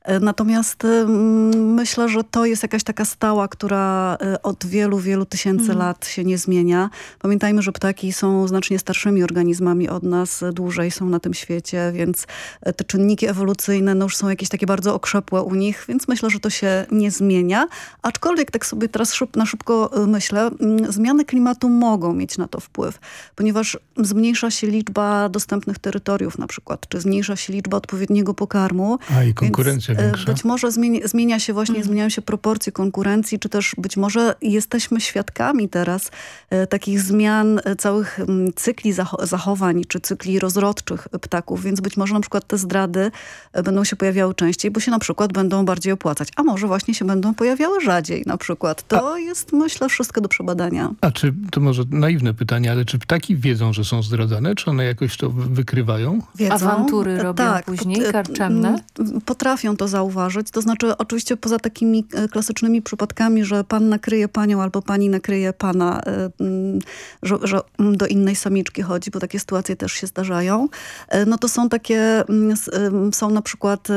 E, Natomiast ym, myślę, że to jest jakaś taka stała, która y, od wielu, wielu tysięcy Mhm. lat się nie zmienia. Pamiętajmy, że ptaki są znacznie starszymi organizmami od nas, y, dłużej są na tym świecie, więc y, te czynniki ewolucyjne no już są jakieś takie bardzo okrzepłe u nich, więc myślę, że to się nie zmienia. Aczkolwiek tak sobie teraz szyb, na szybko y, myślę, mm, zmiany klimatu mogą mieć na to wpływ, ponieważ zmniejsza się liczba dostępnych terytoriów na przykład, czy zmniejsza się liczba odpowiedniego pokarmu. A i Więc, konkurencja e, większa. Być może zmienia, zmienia się właśnie, Mhm. zmieniają się proporcje konkurencji, czy też być może jesteśmy świadkami teraz e, takich zmian e, całych m, cykli zacho zachowań, czy cykli rozrodczych ptaków, więc być może na przykład te zdrady e, będą się pojawiały częściej, bo się na przykład będą bardziej opłacać, a może właśnie się będą pojawiały rzadziej na przykład. To jest myślę wszystko do przebadania. A czy, to może naiwne pytanie, ale czy ptaki wiedzą, że są zdradzane? Czy one jakoś to wy- wykrywają? wiedzą. Awantury E, robią później, pot- e, karczemne? Potrafią to zauważyć. To znaczy oczywiście poza takimi e, klasycznymi przypadkami, że pan nakryje panią albo pani nakryje pana, e, m, że, że m, do innej samiczki chodzi, bo takie sytuacje też się zdarzają. E, No to są takie, m, s- em, są na przykład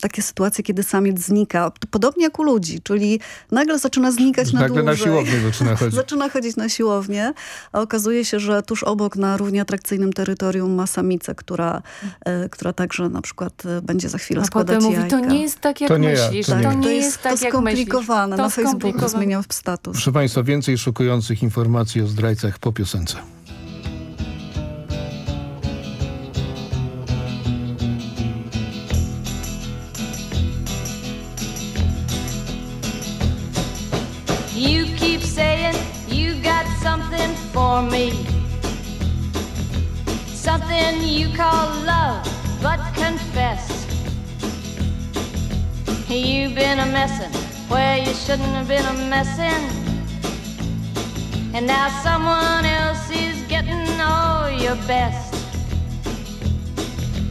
takie sytuacje, kiedy samiec znika. Podobnie jak u ludzi, czyli nagle zaczyna znikać na Nagle na dłużej. siłownię zaczyna chodzić. Zaczyna chodzić na siłownię, a okazuje się, że tuż obok na równie atrakcyjnym terytorium ma samicę, która, która także na przykład będzie za chwilę A składać potem mówi, to jajka. Nie jest tak jak To nie ja, myślisz. to nie to ja. nie to jest, jest tak to jak myślisz. skomplikowane. To Na Facebooku skomplikowane. zmieniał status. Proszę Państwa, więcej szokujących informacji o zdrajcach po piosence. Messin'. And now someone else is getting all your best.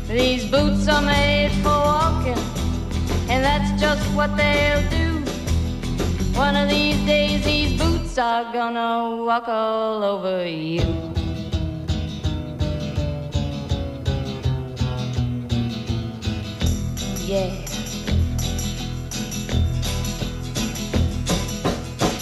These boots are made for walking, and that's just what they'll do. One of these days, these boots are gonna walk all over you. Yeah.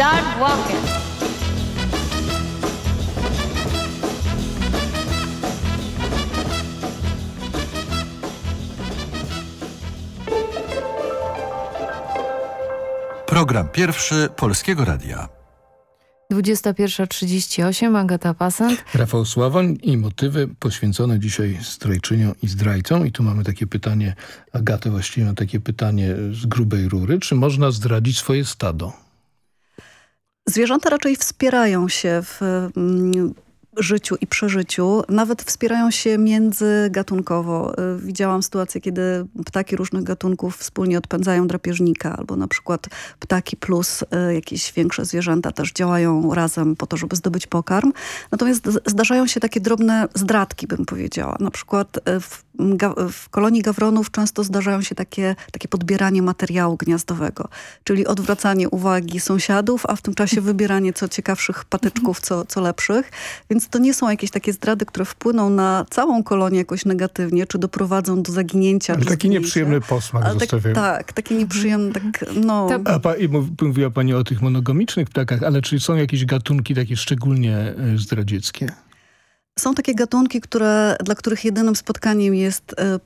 Start walking. Program pierwszy Polskiego Radia. 21.38, Agata Pasant. Rafał Sławoń i motywy poświęcone dzisiaj zdrajczyniom i zdrajcom. I tu mamy takie pytanie, Agatę właściwie ma takie pytanie z grubej rury. Czy można zdradzić swoje stado? Zwierzęta raczej wspierają się w mm, życiu i przeżyciu, nawet wspierają się międzygatunkowo. Y, Widziałam sytuację, kiedy ptaki różnych gatunków wspólnie odpędzają drapieżnika, albo na przykład ptaki plus y, jakieś większe zwierzęta też działają razem po to, żeby zdobyć pokarm. Natomiast zdarzają się takie drobne zdradki, bym powiedziała. Na przykład y, w, w kolonii gawronów często zdarzają się takie, takie podbieranie materiału gniazdowego, czyli odwracanie uwagi sąsiadów, a w tym czasie wybieranie co ciekawszych patyczków, co, co lepszych. Więc to nie są jakieś takie zdrady, które wpłyną na całą kolonię jakoś negatywnie, czy doprowadzą do zaginięcia. Ale taki zginięcia. nieprzyjemny posmak Ale tak, zostawiają. tak, taki nieprzyjemny, tak no... A pa, mówiła pani o tych monogamicznych ptakach, ale czy są jakieś gatunki takie szczególnie e, zdradzieckie? Są takie gatunki, które, dla których jedynym spotkaniem jest, e,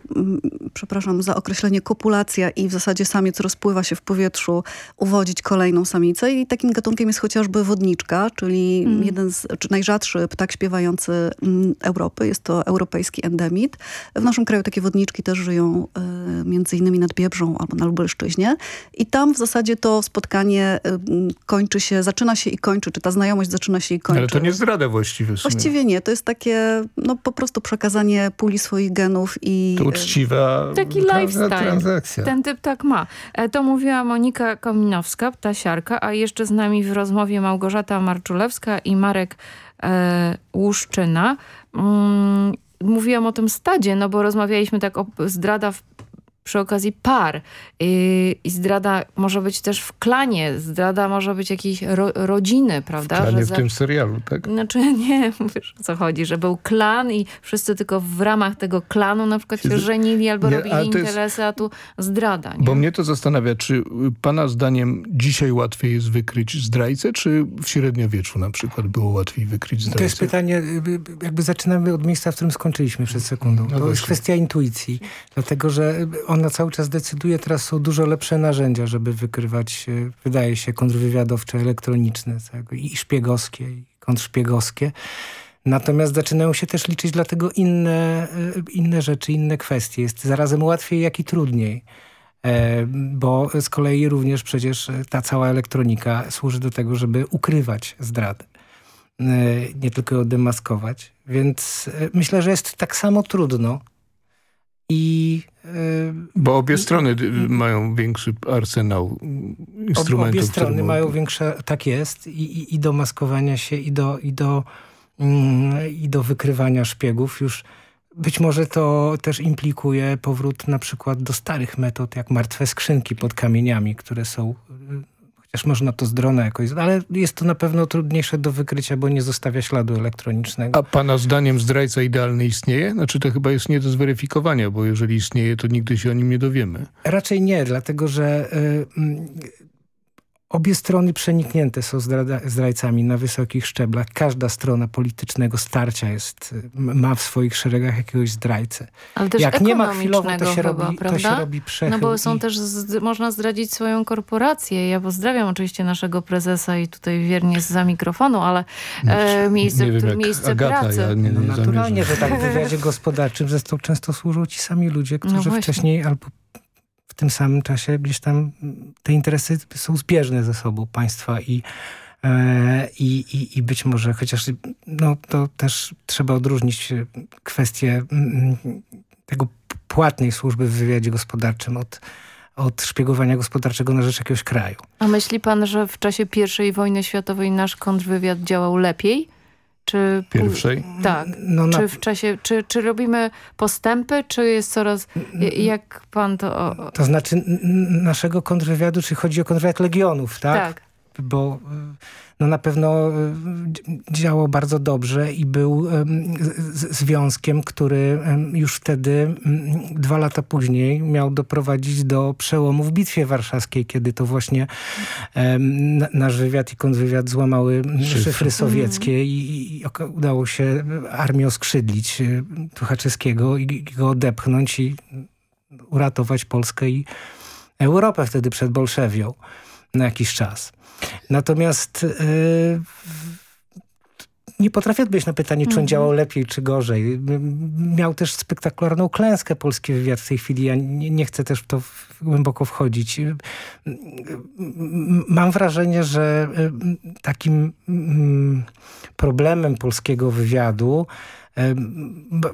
przepraszam za określenie, kopulacja i w zasadzie samiec rozpływa się w powietrzu, uwodzić kolejną samicę. I takim gatunkiem jest chociażby wodniczka, czyli Mm. jeden z, czy najrzadszy ptak śpiewający m, Europy. Jest to europejski endemit. W naszym kraju takie wodniczki też żyją e, między innymi nad Biebrzą albo na Lubelszczyźnie. I tam w zasadzie to spotkanie e, kończy się, zaczyna się i kończy, czy ta znajomość zaczyna się i kończy. Ale to nie zdrada właściwie. Właściwie nie, to jest takie no, po prostu przekazanie puli swoich genów i... To uczciwa Taki tra- lifestyle. transakcja. Ten typ tak ma. E, To mówiła Monika Kominowska, ptasiarka, a jeszcze z nami w rozmowie Małgorzata Marczulewska i Marek e, Łuszczyna. Mm, mówiłam o tym stadzie, no bo rozmawialiśmy tak o zdrada w, przy okazji par. I, I zdrada może być też w klanie, zdrada może być jakiejś ro, rodziny, prawda? Planie Że w za- tym serialu, tak? Znaczy nie, wiesz o co chodzi, że był klan i wszyscy tylko w ramach tego klanu na przykład się żenili albo Nie, robili to jest- interesy, a tu zdrada. Nie? Bo mnie to zastanawia, czy pana zdaniem dzisiaj łatwiej jest wykryć zdrajcę, czy w średniowieczu na przykład było łatwiej wykryć zdrajcę? To jest pytanie, jakby zaczynamy od miejsca, w którym skończyliśmy przed sekundą. No to jest właśnie. kwestia intuicji, dlatego że ona cały czas decyduje, teraz są dużo lepsze narzędzia, żeby wykrywać, y, wydaje się, kontrwywiadowcze, elektroniczne tak, i szpiegowskie, i kontrszpiegowskie. Natomiast zaczynają się też liczyć dlatego inne, y, inne rzeczy, inne kwestie. Jest zarazem łatwiej, jak i trudniej. E, Bo z kolei również przecież ta cała elektronika służy do tego, żeby ukrywać zdradę. E, Nie tylko demaskować. Więc e, myślę, że jest tak samo trudno. I e, Bo obie strony mają większy arsenał instrumentów. Obie strony mają większe, tak jest, i, i, i do maskowania się, i do, i, do, mm, i do wykrywania szpiegów. Już być może to też implikuje powrót na przykład do starych metod, jak martwe skrzynki pod kamieniami, które są, chociaż można to z drona jakoś, ale jest to na pewno trudniejsze do wykrycia, bo nie zostawia śladu elektronicznego. A pana zdaniem zdrajca idealny istnieje? Znaczy to chyba jest nie do zweryfikowania, bo jeżeli istnieje, to nigdy się o nim nie dowiemy. Raczej nie, dlatego że y, mm, obie strony przeniknięte są zdrajcami na wysokich szczeblach. Każda strona politycznego starcia jest, ma w swoich szeregach jakiegoś zdrajcę. Ale też Jak nie ma chwilowo, to się, chyba, robi, to prawda? się robi przechył. No bo są i- też, z, można zdradzić swoją korporację. Ja pozdrawiam oczywiście naszego prezesa i tutaj wiernie za mikrofonu, ale e, miejsce, nie wiem, miejsce Agata, pracy. ja nie, No nie naturalnie, że zamierzam. tak w wywiadzie gospodarczym zresztą często służą ci sami ludzie, którzy No wcześniej albo w tym samym czasie gdzieś tam mm, te interesy są zbieżne ze sobą państwa i, e, i, i, i być może, chociaż no, to też trzeba odróżnić e, kwestię mm, tego płatnej służby w wywiadzie gospodarczym od, od szpiegowania gospodarczego na rzecz jakiegoś kraju. A myśli pan, że w czasie I wojny światowej nasz kontrwywiad działał lepiej? Czy Pierwszej? Tak. No na- Czy w czasie, czy, czy robimy postępy, czy jest coraz, jak pan to... To znaczy naszego kontrwywiadu, czy chodzi o kontrwywiad Legionów, tak? Tak. Bo y, no na pewno dzi- działał bardzo dobrze i był z- związkiem, który już wtedy, dwa lata później, miał doprowadzić do przełomu w Bitwie Warszawskiej, kiedy to właśnie nasz wywiad i kontrwywiad złamały Szyfry. szyfry sowieckie i, i udało się armię oskrzydlić Tuchaczewskiego i, i go odepchnąć i uratować Polskę i Europę wtedy przed Bolszewią na jakiś czas. Natomiast y, nie potrafię odpowiedzieć na pytanie, czy on Mhm. działał lepiej, czy gorzej. Miał też spektakularną klęskę polski wywiad w tej chwili. Ja nie, nie chcę też w to głęboko wchodzić. Mam wrażenie, że y, takim mm, problemem polskiego wywiadu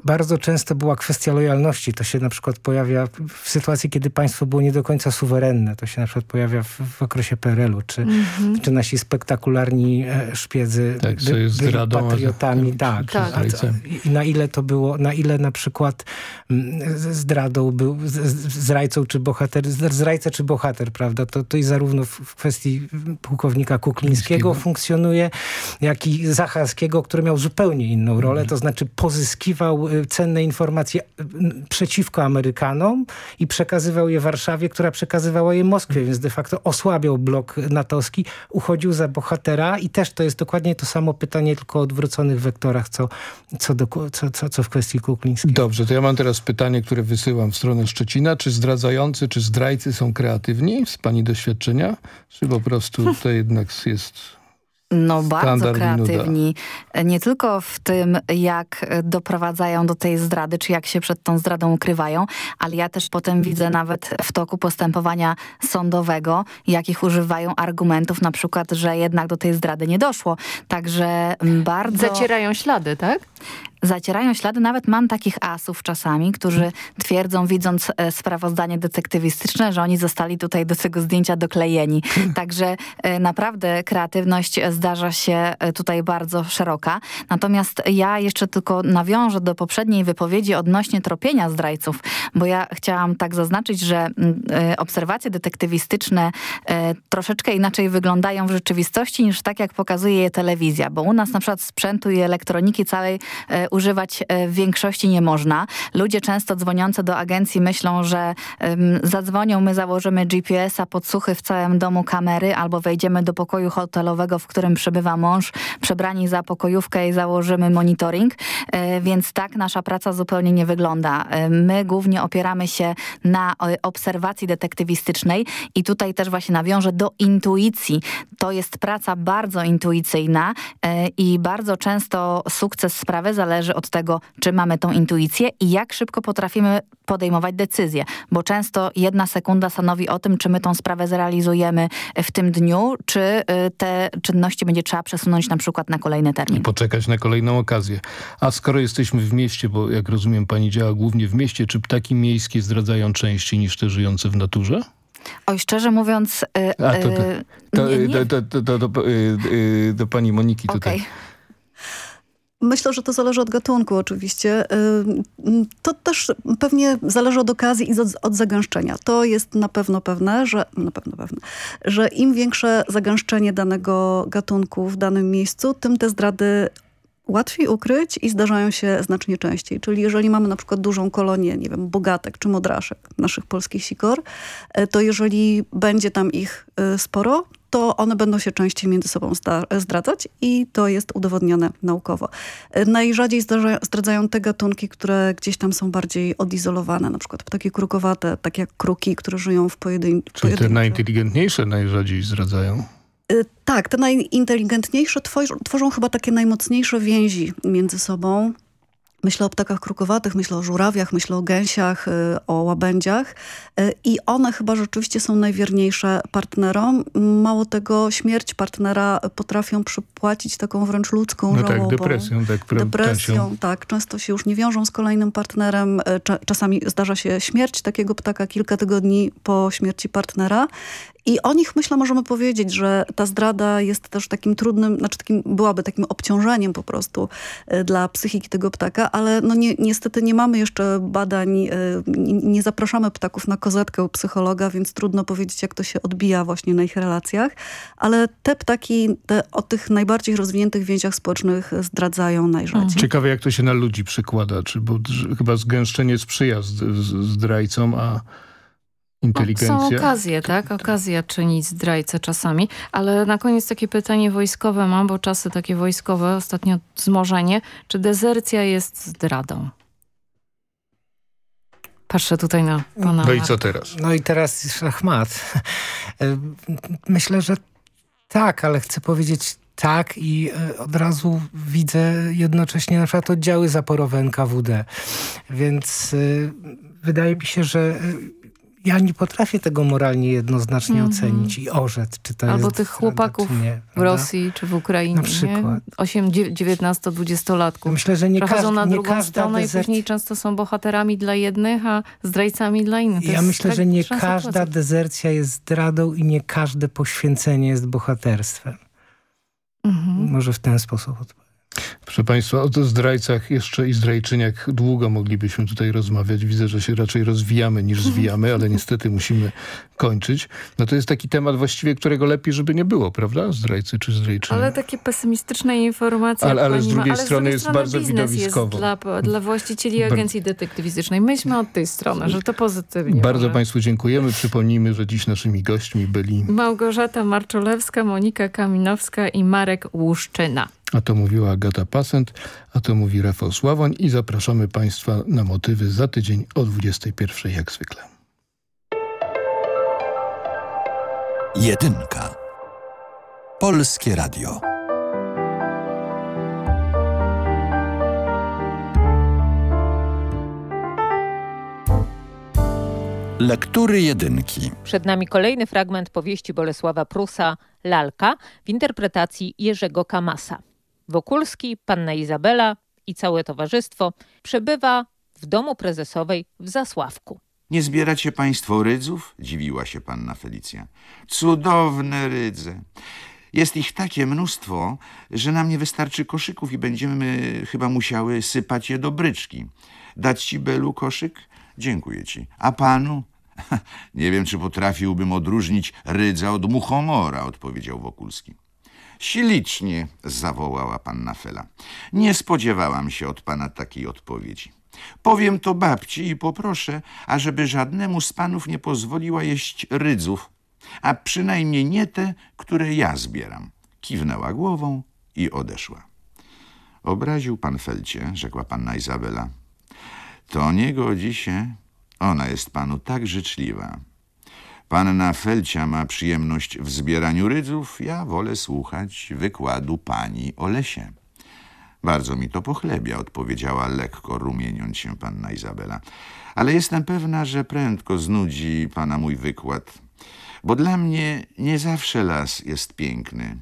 Bardzo często była kwestia lojalności. To się na przykład pojawia w sytuacji, kiedy państwo było nie do końca suwerenne. To się na przykład pojawia w, w okresie PRL-u. Czy, Mhm. czy nasi spektakularni e, szpiedzy Tak, by, byli zdradą, a- patriotami. a- Tak. czy A-. I na ile to było, na ile na przykład mm, zdradą był z- zdrajcą czy bohater, z- zdrajca czy bohater, prawda? To, to i zarówno w, w kwestii pułkownika Kuklińskiego funkcjonuje, jak i Zacharskiego, który miał zupełnie inną rolę, to znaczy pozyskiwał y, cenne informacje y, przeciwko Amerykanom i przekazywał je Warszawie, która przekazywała je Moskwie, więc de facto osłabiał blok natowski, uchodził za bohatera i też to jest dokładnie to samo pytanie, tylko o odwróconych wektorach, co, co, do, co, co, co w kwestii Kuklińskiej. Dobrze, to ja mam teraz pytanie, które wysyłam w stronę Szczecina. Czy zdradzający, czy zdrajcy są kreatywni z pani doświadczenia? Czy po prostu to jednak jest... No bardzo kreatywni. Nie tylko w tym, jak doprowadzają do tej zdrady, czy jak się przed tą zdradą ukrywają, ale ja też potem widzę nawet w toku postępowania sądowego, jakich używają argumentów, na przykład, że jednak do tej zdrady nie doszło. Także bardzo... Zacierają ślady, tak? Zacierają ślady. Nawet mam takich asów czasami, którzy twierdzą, widząc e, sprawozdanie detektywistyczne, że oni zostali tutaj do tego zdjęcia doklejeni. Także e, naprawdę kreatywność zdarza się e, tutaj bardzo szeroka. Natomiast ja jeszcze tylko nawiążę do poprzedniej wypowiedzi odnośnie tropienia zdrajców, bo ja chciałam tak zaznaczyć, że mm, obserwacje detektywistyczne troszeczkę inaczej wyglądają w rzeczywistości niż tak, jak pokazuje je telewizja, bo u nas na przykład sprzętu i elektroniki całej używać e, w większości nie można. Ludzie często dzwoniące do agencji myślą, że zadzwonią, my założymy GPS-a, podsłuchy w całym domu kamery, albo wejdziemy do pokoju hotelowego, w którym przebywa mąż, przebrani za pokojówkę i założymy monitoring. E, więc tak nasza praca zupełnie nie wygląda. E, my głównie opieramy się na obserwacji detektywistycznej i tutaj też właśnie nawiążę do intuicji. To jest praca bardzo intuicyjna i bardzo często sukces sprawy zależy od tego, czy mamy tą intuicję i jak szybko potrafimy podejmować decyzje, bo często jedna sekunda stanowi o tym, czy my tą sprawę zrealizujemy w tym dniu, czy y, te czynności będzie trzeba przesunąć na przykład na kolejny termin. Poczekać na kolejną okazję. A skoro jesteśmy w mieście, bo jak rozumiem pani działa głównie w mieście, czy ptaki miejskie zdradzają częściej niż te żyjące w naturze? Oj, szczerze mówiąc... A to, to, to, to, do pani Moniki tutaj. Okej. Myślę, że to zależy od gatunku oczywiście. To też pewnie zależy od okazji i od, zagęszczenia. To jest na pewno pewne, że na pewno pewne, że im większe zagęszczenie danego gatunku w danym miejscu, tym te zdrady łatwiej ukryć i zdarzają się znacznie częściej. Czyli jeżeli mamy na przykład dużą kolonię, nie wiem, bogatek czy modraszek, naszych polskich sikor, e, to jeżeli będzie tam ich e, sporo, to one będą się częściej między sobą zdradzać i to jest udowodnione naukowo. E, Najrzadziej zdradzają te gatunki, które gdzieś tam są bardziej odizolowane, na przykład ptaki krukowate, tak jak kruki, które żyją w pojedyn- Czyli te najinteligentniejsze najrzadziej zdradzają? Y, Tak, te najinteligentniejsze tworzą chyba takie najmocniejsze więzi między sobą. Myślę o ptakach krukowatych, myślę o żurawiach, myślę o gęsiach, y, o łabędziach y, i one chyba rzeczywiście są najwierniejsze partnerom. Mało tego, śmierć partnera potrafią przypłacić taką wręcz ludzką No tak, żałobą. depresją, tak, Depresją, tak. Często się już nie wiążą z kolejnym partnerem. Cza- Czasami zdarza się śmierć takiego ptaka kilka tygodni po śmierci partnera. I o nich myślę możemy powiedzieć, że ta zdrada jest też takim trudnym, znaczy takim, byłaby takim obciążeniem po prostu e, dla psychiki tego ptaka, ale no nie, niestety nie mamy jeszcze badań, e, nie, zapraszamy ptaków na kozetkę u psychologa, więc trudno powiedzieć, jak to się odbija właśnie na ich relacjach, ale te ptaki te, o tych najbardziej rozwiniętych więziach społecznych zdradzają najrzadziej. Ciekawe jak to się na ludzi przekłada, czy, bo chyba zgęszczenie sprzyja z, zdrajcom, a inteligencja... Są okazje, tak? Okazja czynić zdrajcę czasami. Ale na koniec takie pytanie wojskowe mam, bo czasy takie wojskowe, ostatnio wzmożenie. Czy dezercja jest zdradą? Patrzę tutaj na pana No i co teraz? No i teraz szachmat. Myślę, że tak, ale chcę powiedzieć Tak i e, od razu widzę jednocześnie na przykład oddziały zaporowe NKWD. Więc y, wydaje mi się, że y, ja nie potrafię tego moralnie jednoznacznie mm -hmm. ocenić i orzec, czy to Albo tych chłopaków nie, w Rosji czy w Ukrainie. Na przykład. 8, 19, 20 latków. Myślę, że nie każdy, na nie drugą stronę dezert... i później często są bohaterami dla jednych, a zdrajcami dla innych. To ja myślę, że nie każda sytuacja. dezercja jest zdradą i nie każde poświęcenie jest bohaterstwem. Mm -hmm. Może w ten sposób odpowiedzieć. Proszę Państwa, o zdrajcach jeszcze i zdrajczyniach długo moglibyśmy tutaj rozmawiać. Widzę, że się raczej rozwijamy niż zwijamy, ale niestety musimy kończyć. No to jest taki temat właściwie, którego lepiej, żeby nie było, prawda? Zdrajcy czy zdrajczyny. Ale takie pesymistyczne informacje. Ale, ale, z, drugiej ale strony z drugiej jest strony bardzo widowiskowo. Jest dla, dla właścicieli agencji detektywistycznej. Myślmy od tej strony, że to pozytywnie. Bardzo może. Państwu dziękujemy. Przypomnijmy, że dziś naszymi gośćmi byli Małgorzata Marczulewska, Monika Kaminowska i Marek Łuszczyna. A to mówiła Agata Pasent, a to mówi Rafał Sławoń i zapraszamy Państwa na motywy za tydzień o 21 jak zwykle. Jedynka. Polskie Radio. Lektury jedynki. Przed nami kolejny fragment powieści Bolesława Prusa Lalka w interpretacji Jerzego Kamasa. Wokulski, panna Izabela i całe towarzystwo przebywa w domu prezesowej w Zasławku. Nie zbieracie państwo rydzów? Dziwiła się panna Felicja. Cudowne rydze. Jest ich takie mnóstwo, że nam nie wystarczy koszyków i będziemy chyba musiały sypać je do bryczki. Dać ci, Belu, koszyk? Dziękuję ci. A panu? Nie wiem, czy potrafiłbym odróżnić rydza od muchomora, odpowiedział Wokulski. Ślicznie, zawołała panna Fela. Nie spodziewałam się od pana takiej odpowiedzi. Powiem to babci i poproszę, ażeby żadnemu z panów nie pozwoliła jeść rydzów, a przynajmniej nie te, które ja zbieram. Kiwnęła głową i odeszła. Obraził pan Felcie, rzekła panna Izabela. To nie godzi się. Ona jest panu tak życzliwa. Panna Felcia ma przyjemność w zbieraniu rydzów, ja wolę słuchać wykładu pani o lesie. Bardzo mi to pochlebia, odpowiedziała lekko rumieniąc się panna Izabela. Ale jestem pewna, że prędko znudzi pana mój wykład, bo dla mnie nie zawsze las jest piękny.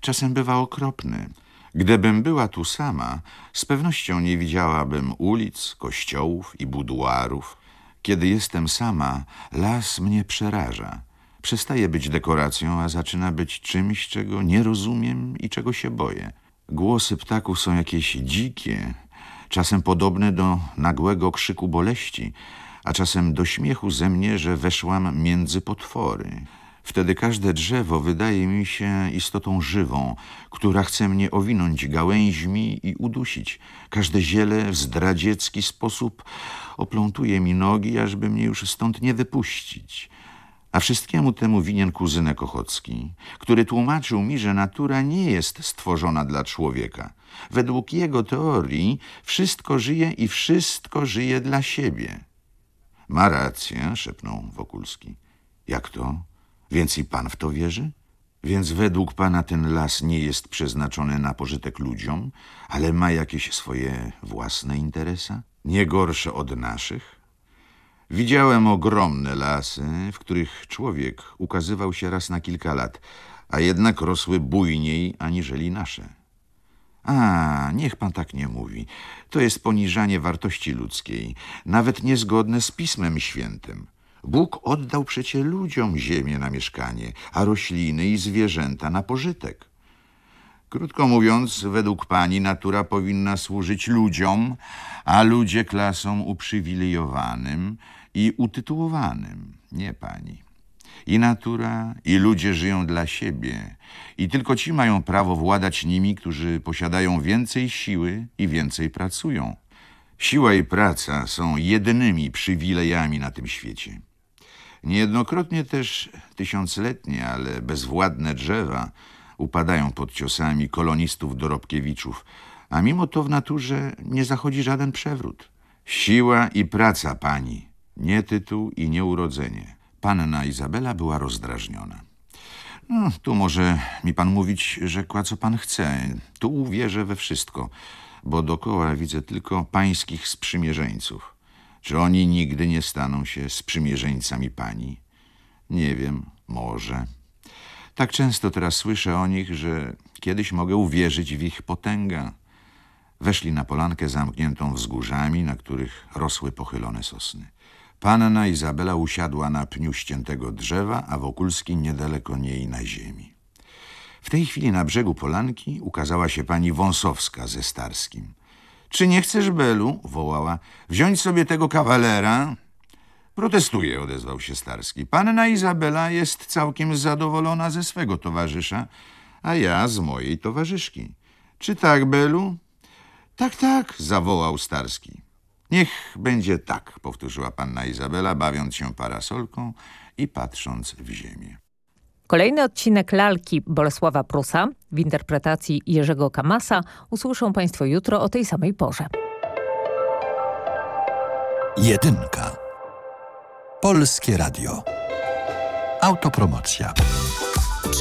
Czasem bywa okropny. Gdybym była tu sama, z pewnością nie widziałabym ulic, kościołów i buduarów. Kiedy jestem sama, las mnie przeraża. Przestaje być dekoracją, a zaczyna być czymś, czego nie rozumiem i czego się boję. Głosy ptaków są jakieś dzikie, czasem podobne do nagłego krzyku boleści, a czasem do śmiechu ze mnie, że weszłam między potwory. Wtedy każde drzewo wydaje mi się istotą żywą, która chce mnie owinąć gałęźmi i udusić. Każde ziele w zdradziecki sposób oplątuje mi nogi, ażby mnie już stąd nie wypuścić. A wszystkiemu temu winien kuzynek Ochocki, który tłumaczył mi, że natura nie jest stworzona dla człowieka. Według jego teorii wszystko żyje i wszystko żyje dla siebie. Ma rację, szepnął Wokulski. Jak to? Więc i pan w to wierzy? Więc według pana ten las nie jest przeznaczony na pożytek ludziom, ale ma jakieś swoje własne interesa? Nie gorsze od naszych? Widziałem ogromne lasy, w których człowiek ukazywał się raz na kilka lat, a jednak rosły bujniej aniżeli nasze. A, niech pan tak nie mówi. To jest poniżanie wartości ludzkiej, nawet niezgodne z Pismem Świętym. Bóg oddał przecie ludziom ziemię na mieszkanie, a rośliny i zwierzęta na pożytek. Krótko mówiąc, według pani natura powinna służyć ludziom, a ludzie klasom uprzywilejowanym i utytułowanym. Nie pani. I natura, i ludzie żyją dla siebie i tylko ci mają prawo władać nimi, którzy posiadają więcej siły i więcej pracują. Siła i praca są jedynymi przywilejami na tym świecie. Niejednokrotnie też tysiącletnie, ale bezwładne drzewa upadają pod ciosami kolonistów dorobkiewiczów, a mimo to w naturze nie zachodzi żaden przewrót. Siła i praca pani, nie tytuł i nie urodzenie. Panna Izabela była rozdrażniona. No, tu może mi pan mówić, rzekła, co pan chce. Tu uwierzę we wszystko, bo dokoła widzę tylko pańskich sprzymierzeńców. Czy oni nigdy nie staną się sprzymierzeńcami pani? Nie wiem, może. Tak często teraz słyszę o nich, że kiedyś mogę uwierzyć w ich potęgę. Weszli na polankę zamkniętą wzgórzami, na których rosły pochylone sosny. Panna Izabela usiadła na pniu ściętego drzewa, a Wokulski niedaleko niej na ziemi. W tej chwili na brzegu polanki ukazała się pani Wąsowska ze Starskim. Czy nie chcesz, Belu, wołała, wziąć sobie tego kawalera? Protestuję, odezwał się Starski. Panna Izabela jest całkiem zadowolona ze swego towarzysza, a ja z mojej towarzyszki. Czy tak, Belu? Tak, tak, zawołał Starski. Niech będzie tak, powtórzyła panna Izabela, bawiąc się parasolką i patrząc w ziemię. Kolejny odcinek lalki Bolesława Prusa w interpretacji Jerzego Kamasa usłyszą Państwo jutro o tej samej porze. Jedynka. Polskie Radio. Autopromocja.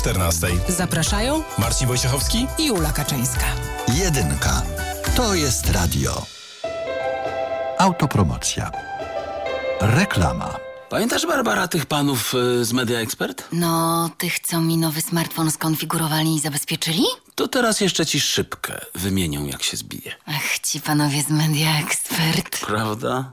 14. Zapraszają Marcin Wojciechowski i Ula Kaczyńska. Jedynka. To jest radio. Autopromocja. Reklama. Pamiętasz, Barbara, tych panów y, z Media Expert? No, tych, co mi nowy smartfon skonfigurowali i zabezpieczyli? To teraz jeszcze ci szybkę wymienią, jak się zbije. Ach, ci panowie z Media Expert. Prawda?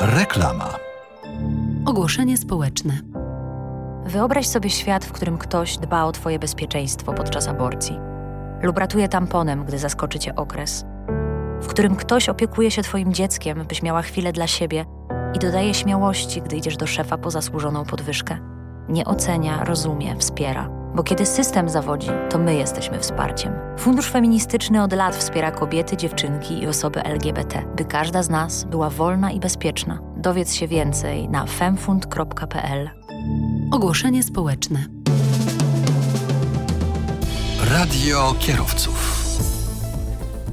Reklama. Ogłoszenie społeczne. Wyobraź sobie świat, w którym ktoś dba o Twoje bezpieczeństwo podczas aborcji lub ratuje tamponem, gdy zaskoczy Cię okres, w którym ktoś opiekuje się Twoim dzieckiem, byś miała chwilę dla siebie i dodaje śmiałości, gdy idziesz do szefa po zasłużoną podwyżkę. Nie ocenia, rozumie, wspiera. Bo kiedy system zawodzi, to my jesteśmy wsparciem. Fundusz Feministyczny od lat wspiera kobiety, dziewczynki i osoby LGBT, by każda z nas była wolna i bezpieczna. Dowiedz się więcej na femfund.pl. Ogłoszenie społeczne. Radio kierowców.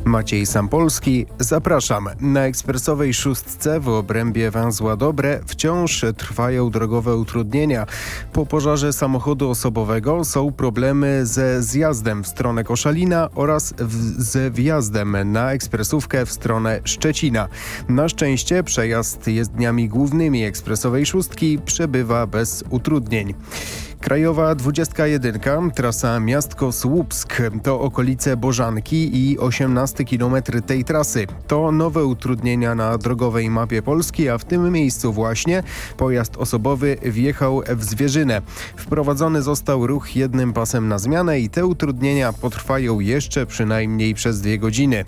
Maciej Sampolski, zapraszam. Na ekspresowej szóstce w obrębie węzła Dobre wciąż trwają drogowe utrudnienia. Po pożarze samochodu osobowego są problemy ze zjazdem w stronę Koszalina oraz ze wjazdem na ekspresówkę w stronę Szczecina. Na szczęście przejazd jezdniami głównymi ekspresowej szóstki przebywa bez utrudnień. Krajowa 21, trasa Miastko-Słupsk to okolice Bożanki i 18 km tej trasy. To nowe utrudnienia na drogowej mapie Polski, a w tym miejscu właśnie pojazd osobowy wjechał w Zwierzynę. Wprowadzony został ruch jednym pasem na zmianę i te utrudnienia potrwają jeszcze przynajmniej przez dwie godziny.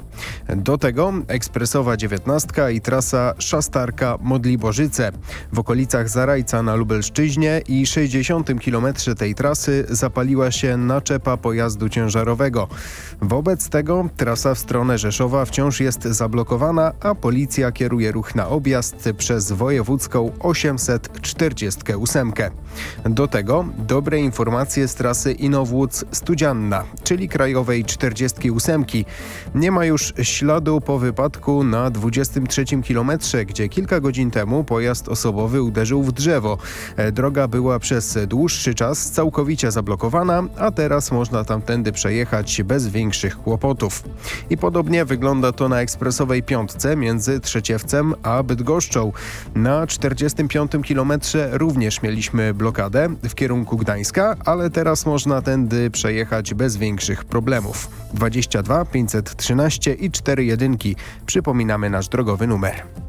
Do tego ekspresowa 19 i trasa Szastarka Modliborzyce. W okolicach Zarajca na Lubelszczyźnie i 60 km kilometrze tej trasy zapaliła się naczepa pojazdu ciężarowego. Wobec tego trasa w stronę Rzeszowa wciąż jest zablokowana, a policja kieruje ruch na objazd przez wojewódzką 848. Do tego dobre informacje z trasy Inowłódz-Studzianna, czyli krajowej 48. Nie ma już śladu po wypadku na 23 kilometrze, gdzie kilka godzin temu pojazd osobowy uderzył w drzewo. Droga była przez dłuższy czas całkowicie zablokowana, a teraz można tamtędy przejechać bez większych kłopotów. I podobnie wygląda to na ekspresowej piątce między Trzeciewcem a Bydgoszczą. Na 45 kilometrze również mieliśmy blokadę w kierunku Gdańska, ale teraz można tędy przejechać bez większych problemów. 22 513 i 4 jedynki. Przypominamy nasz drogowy numer.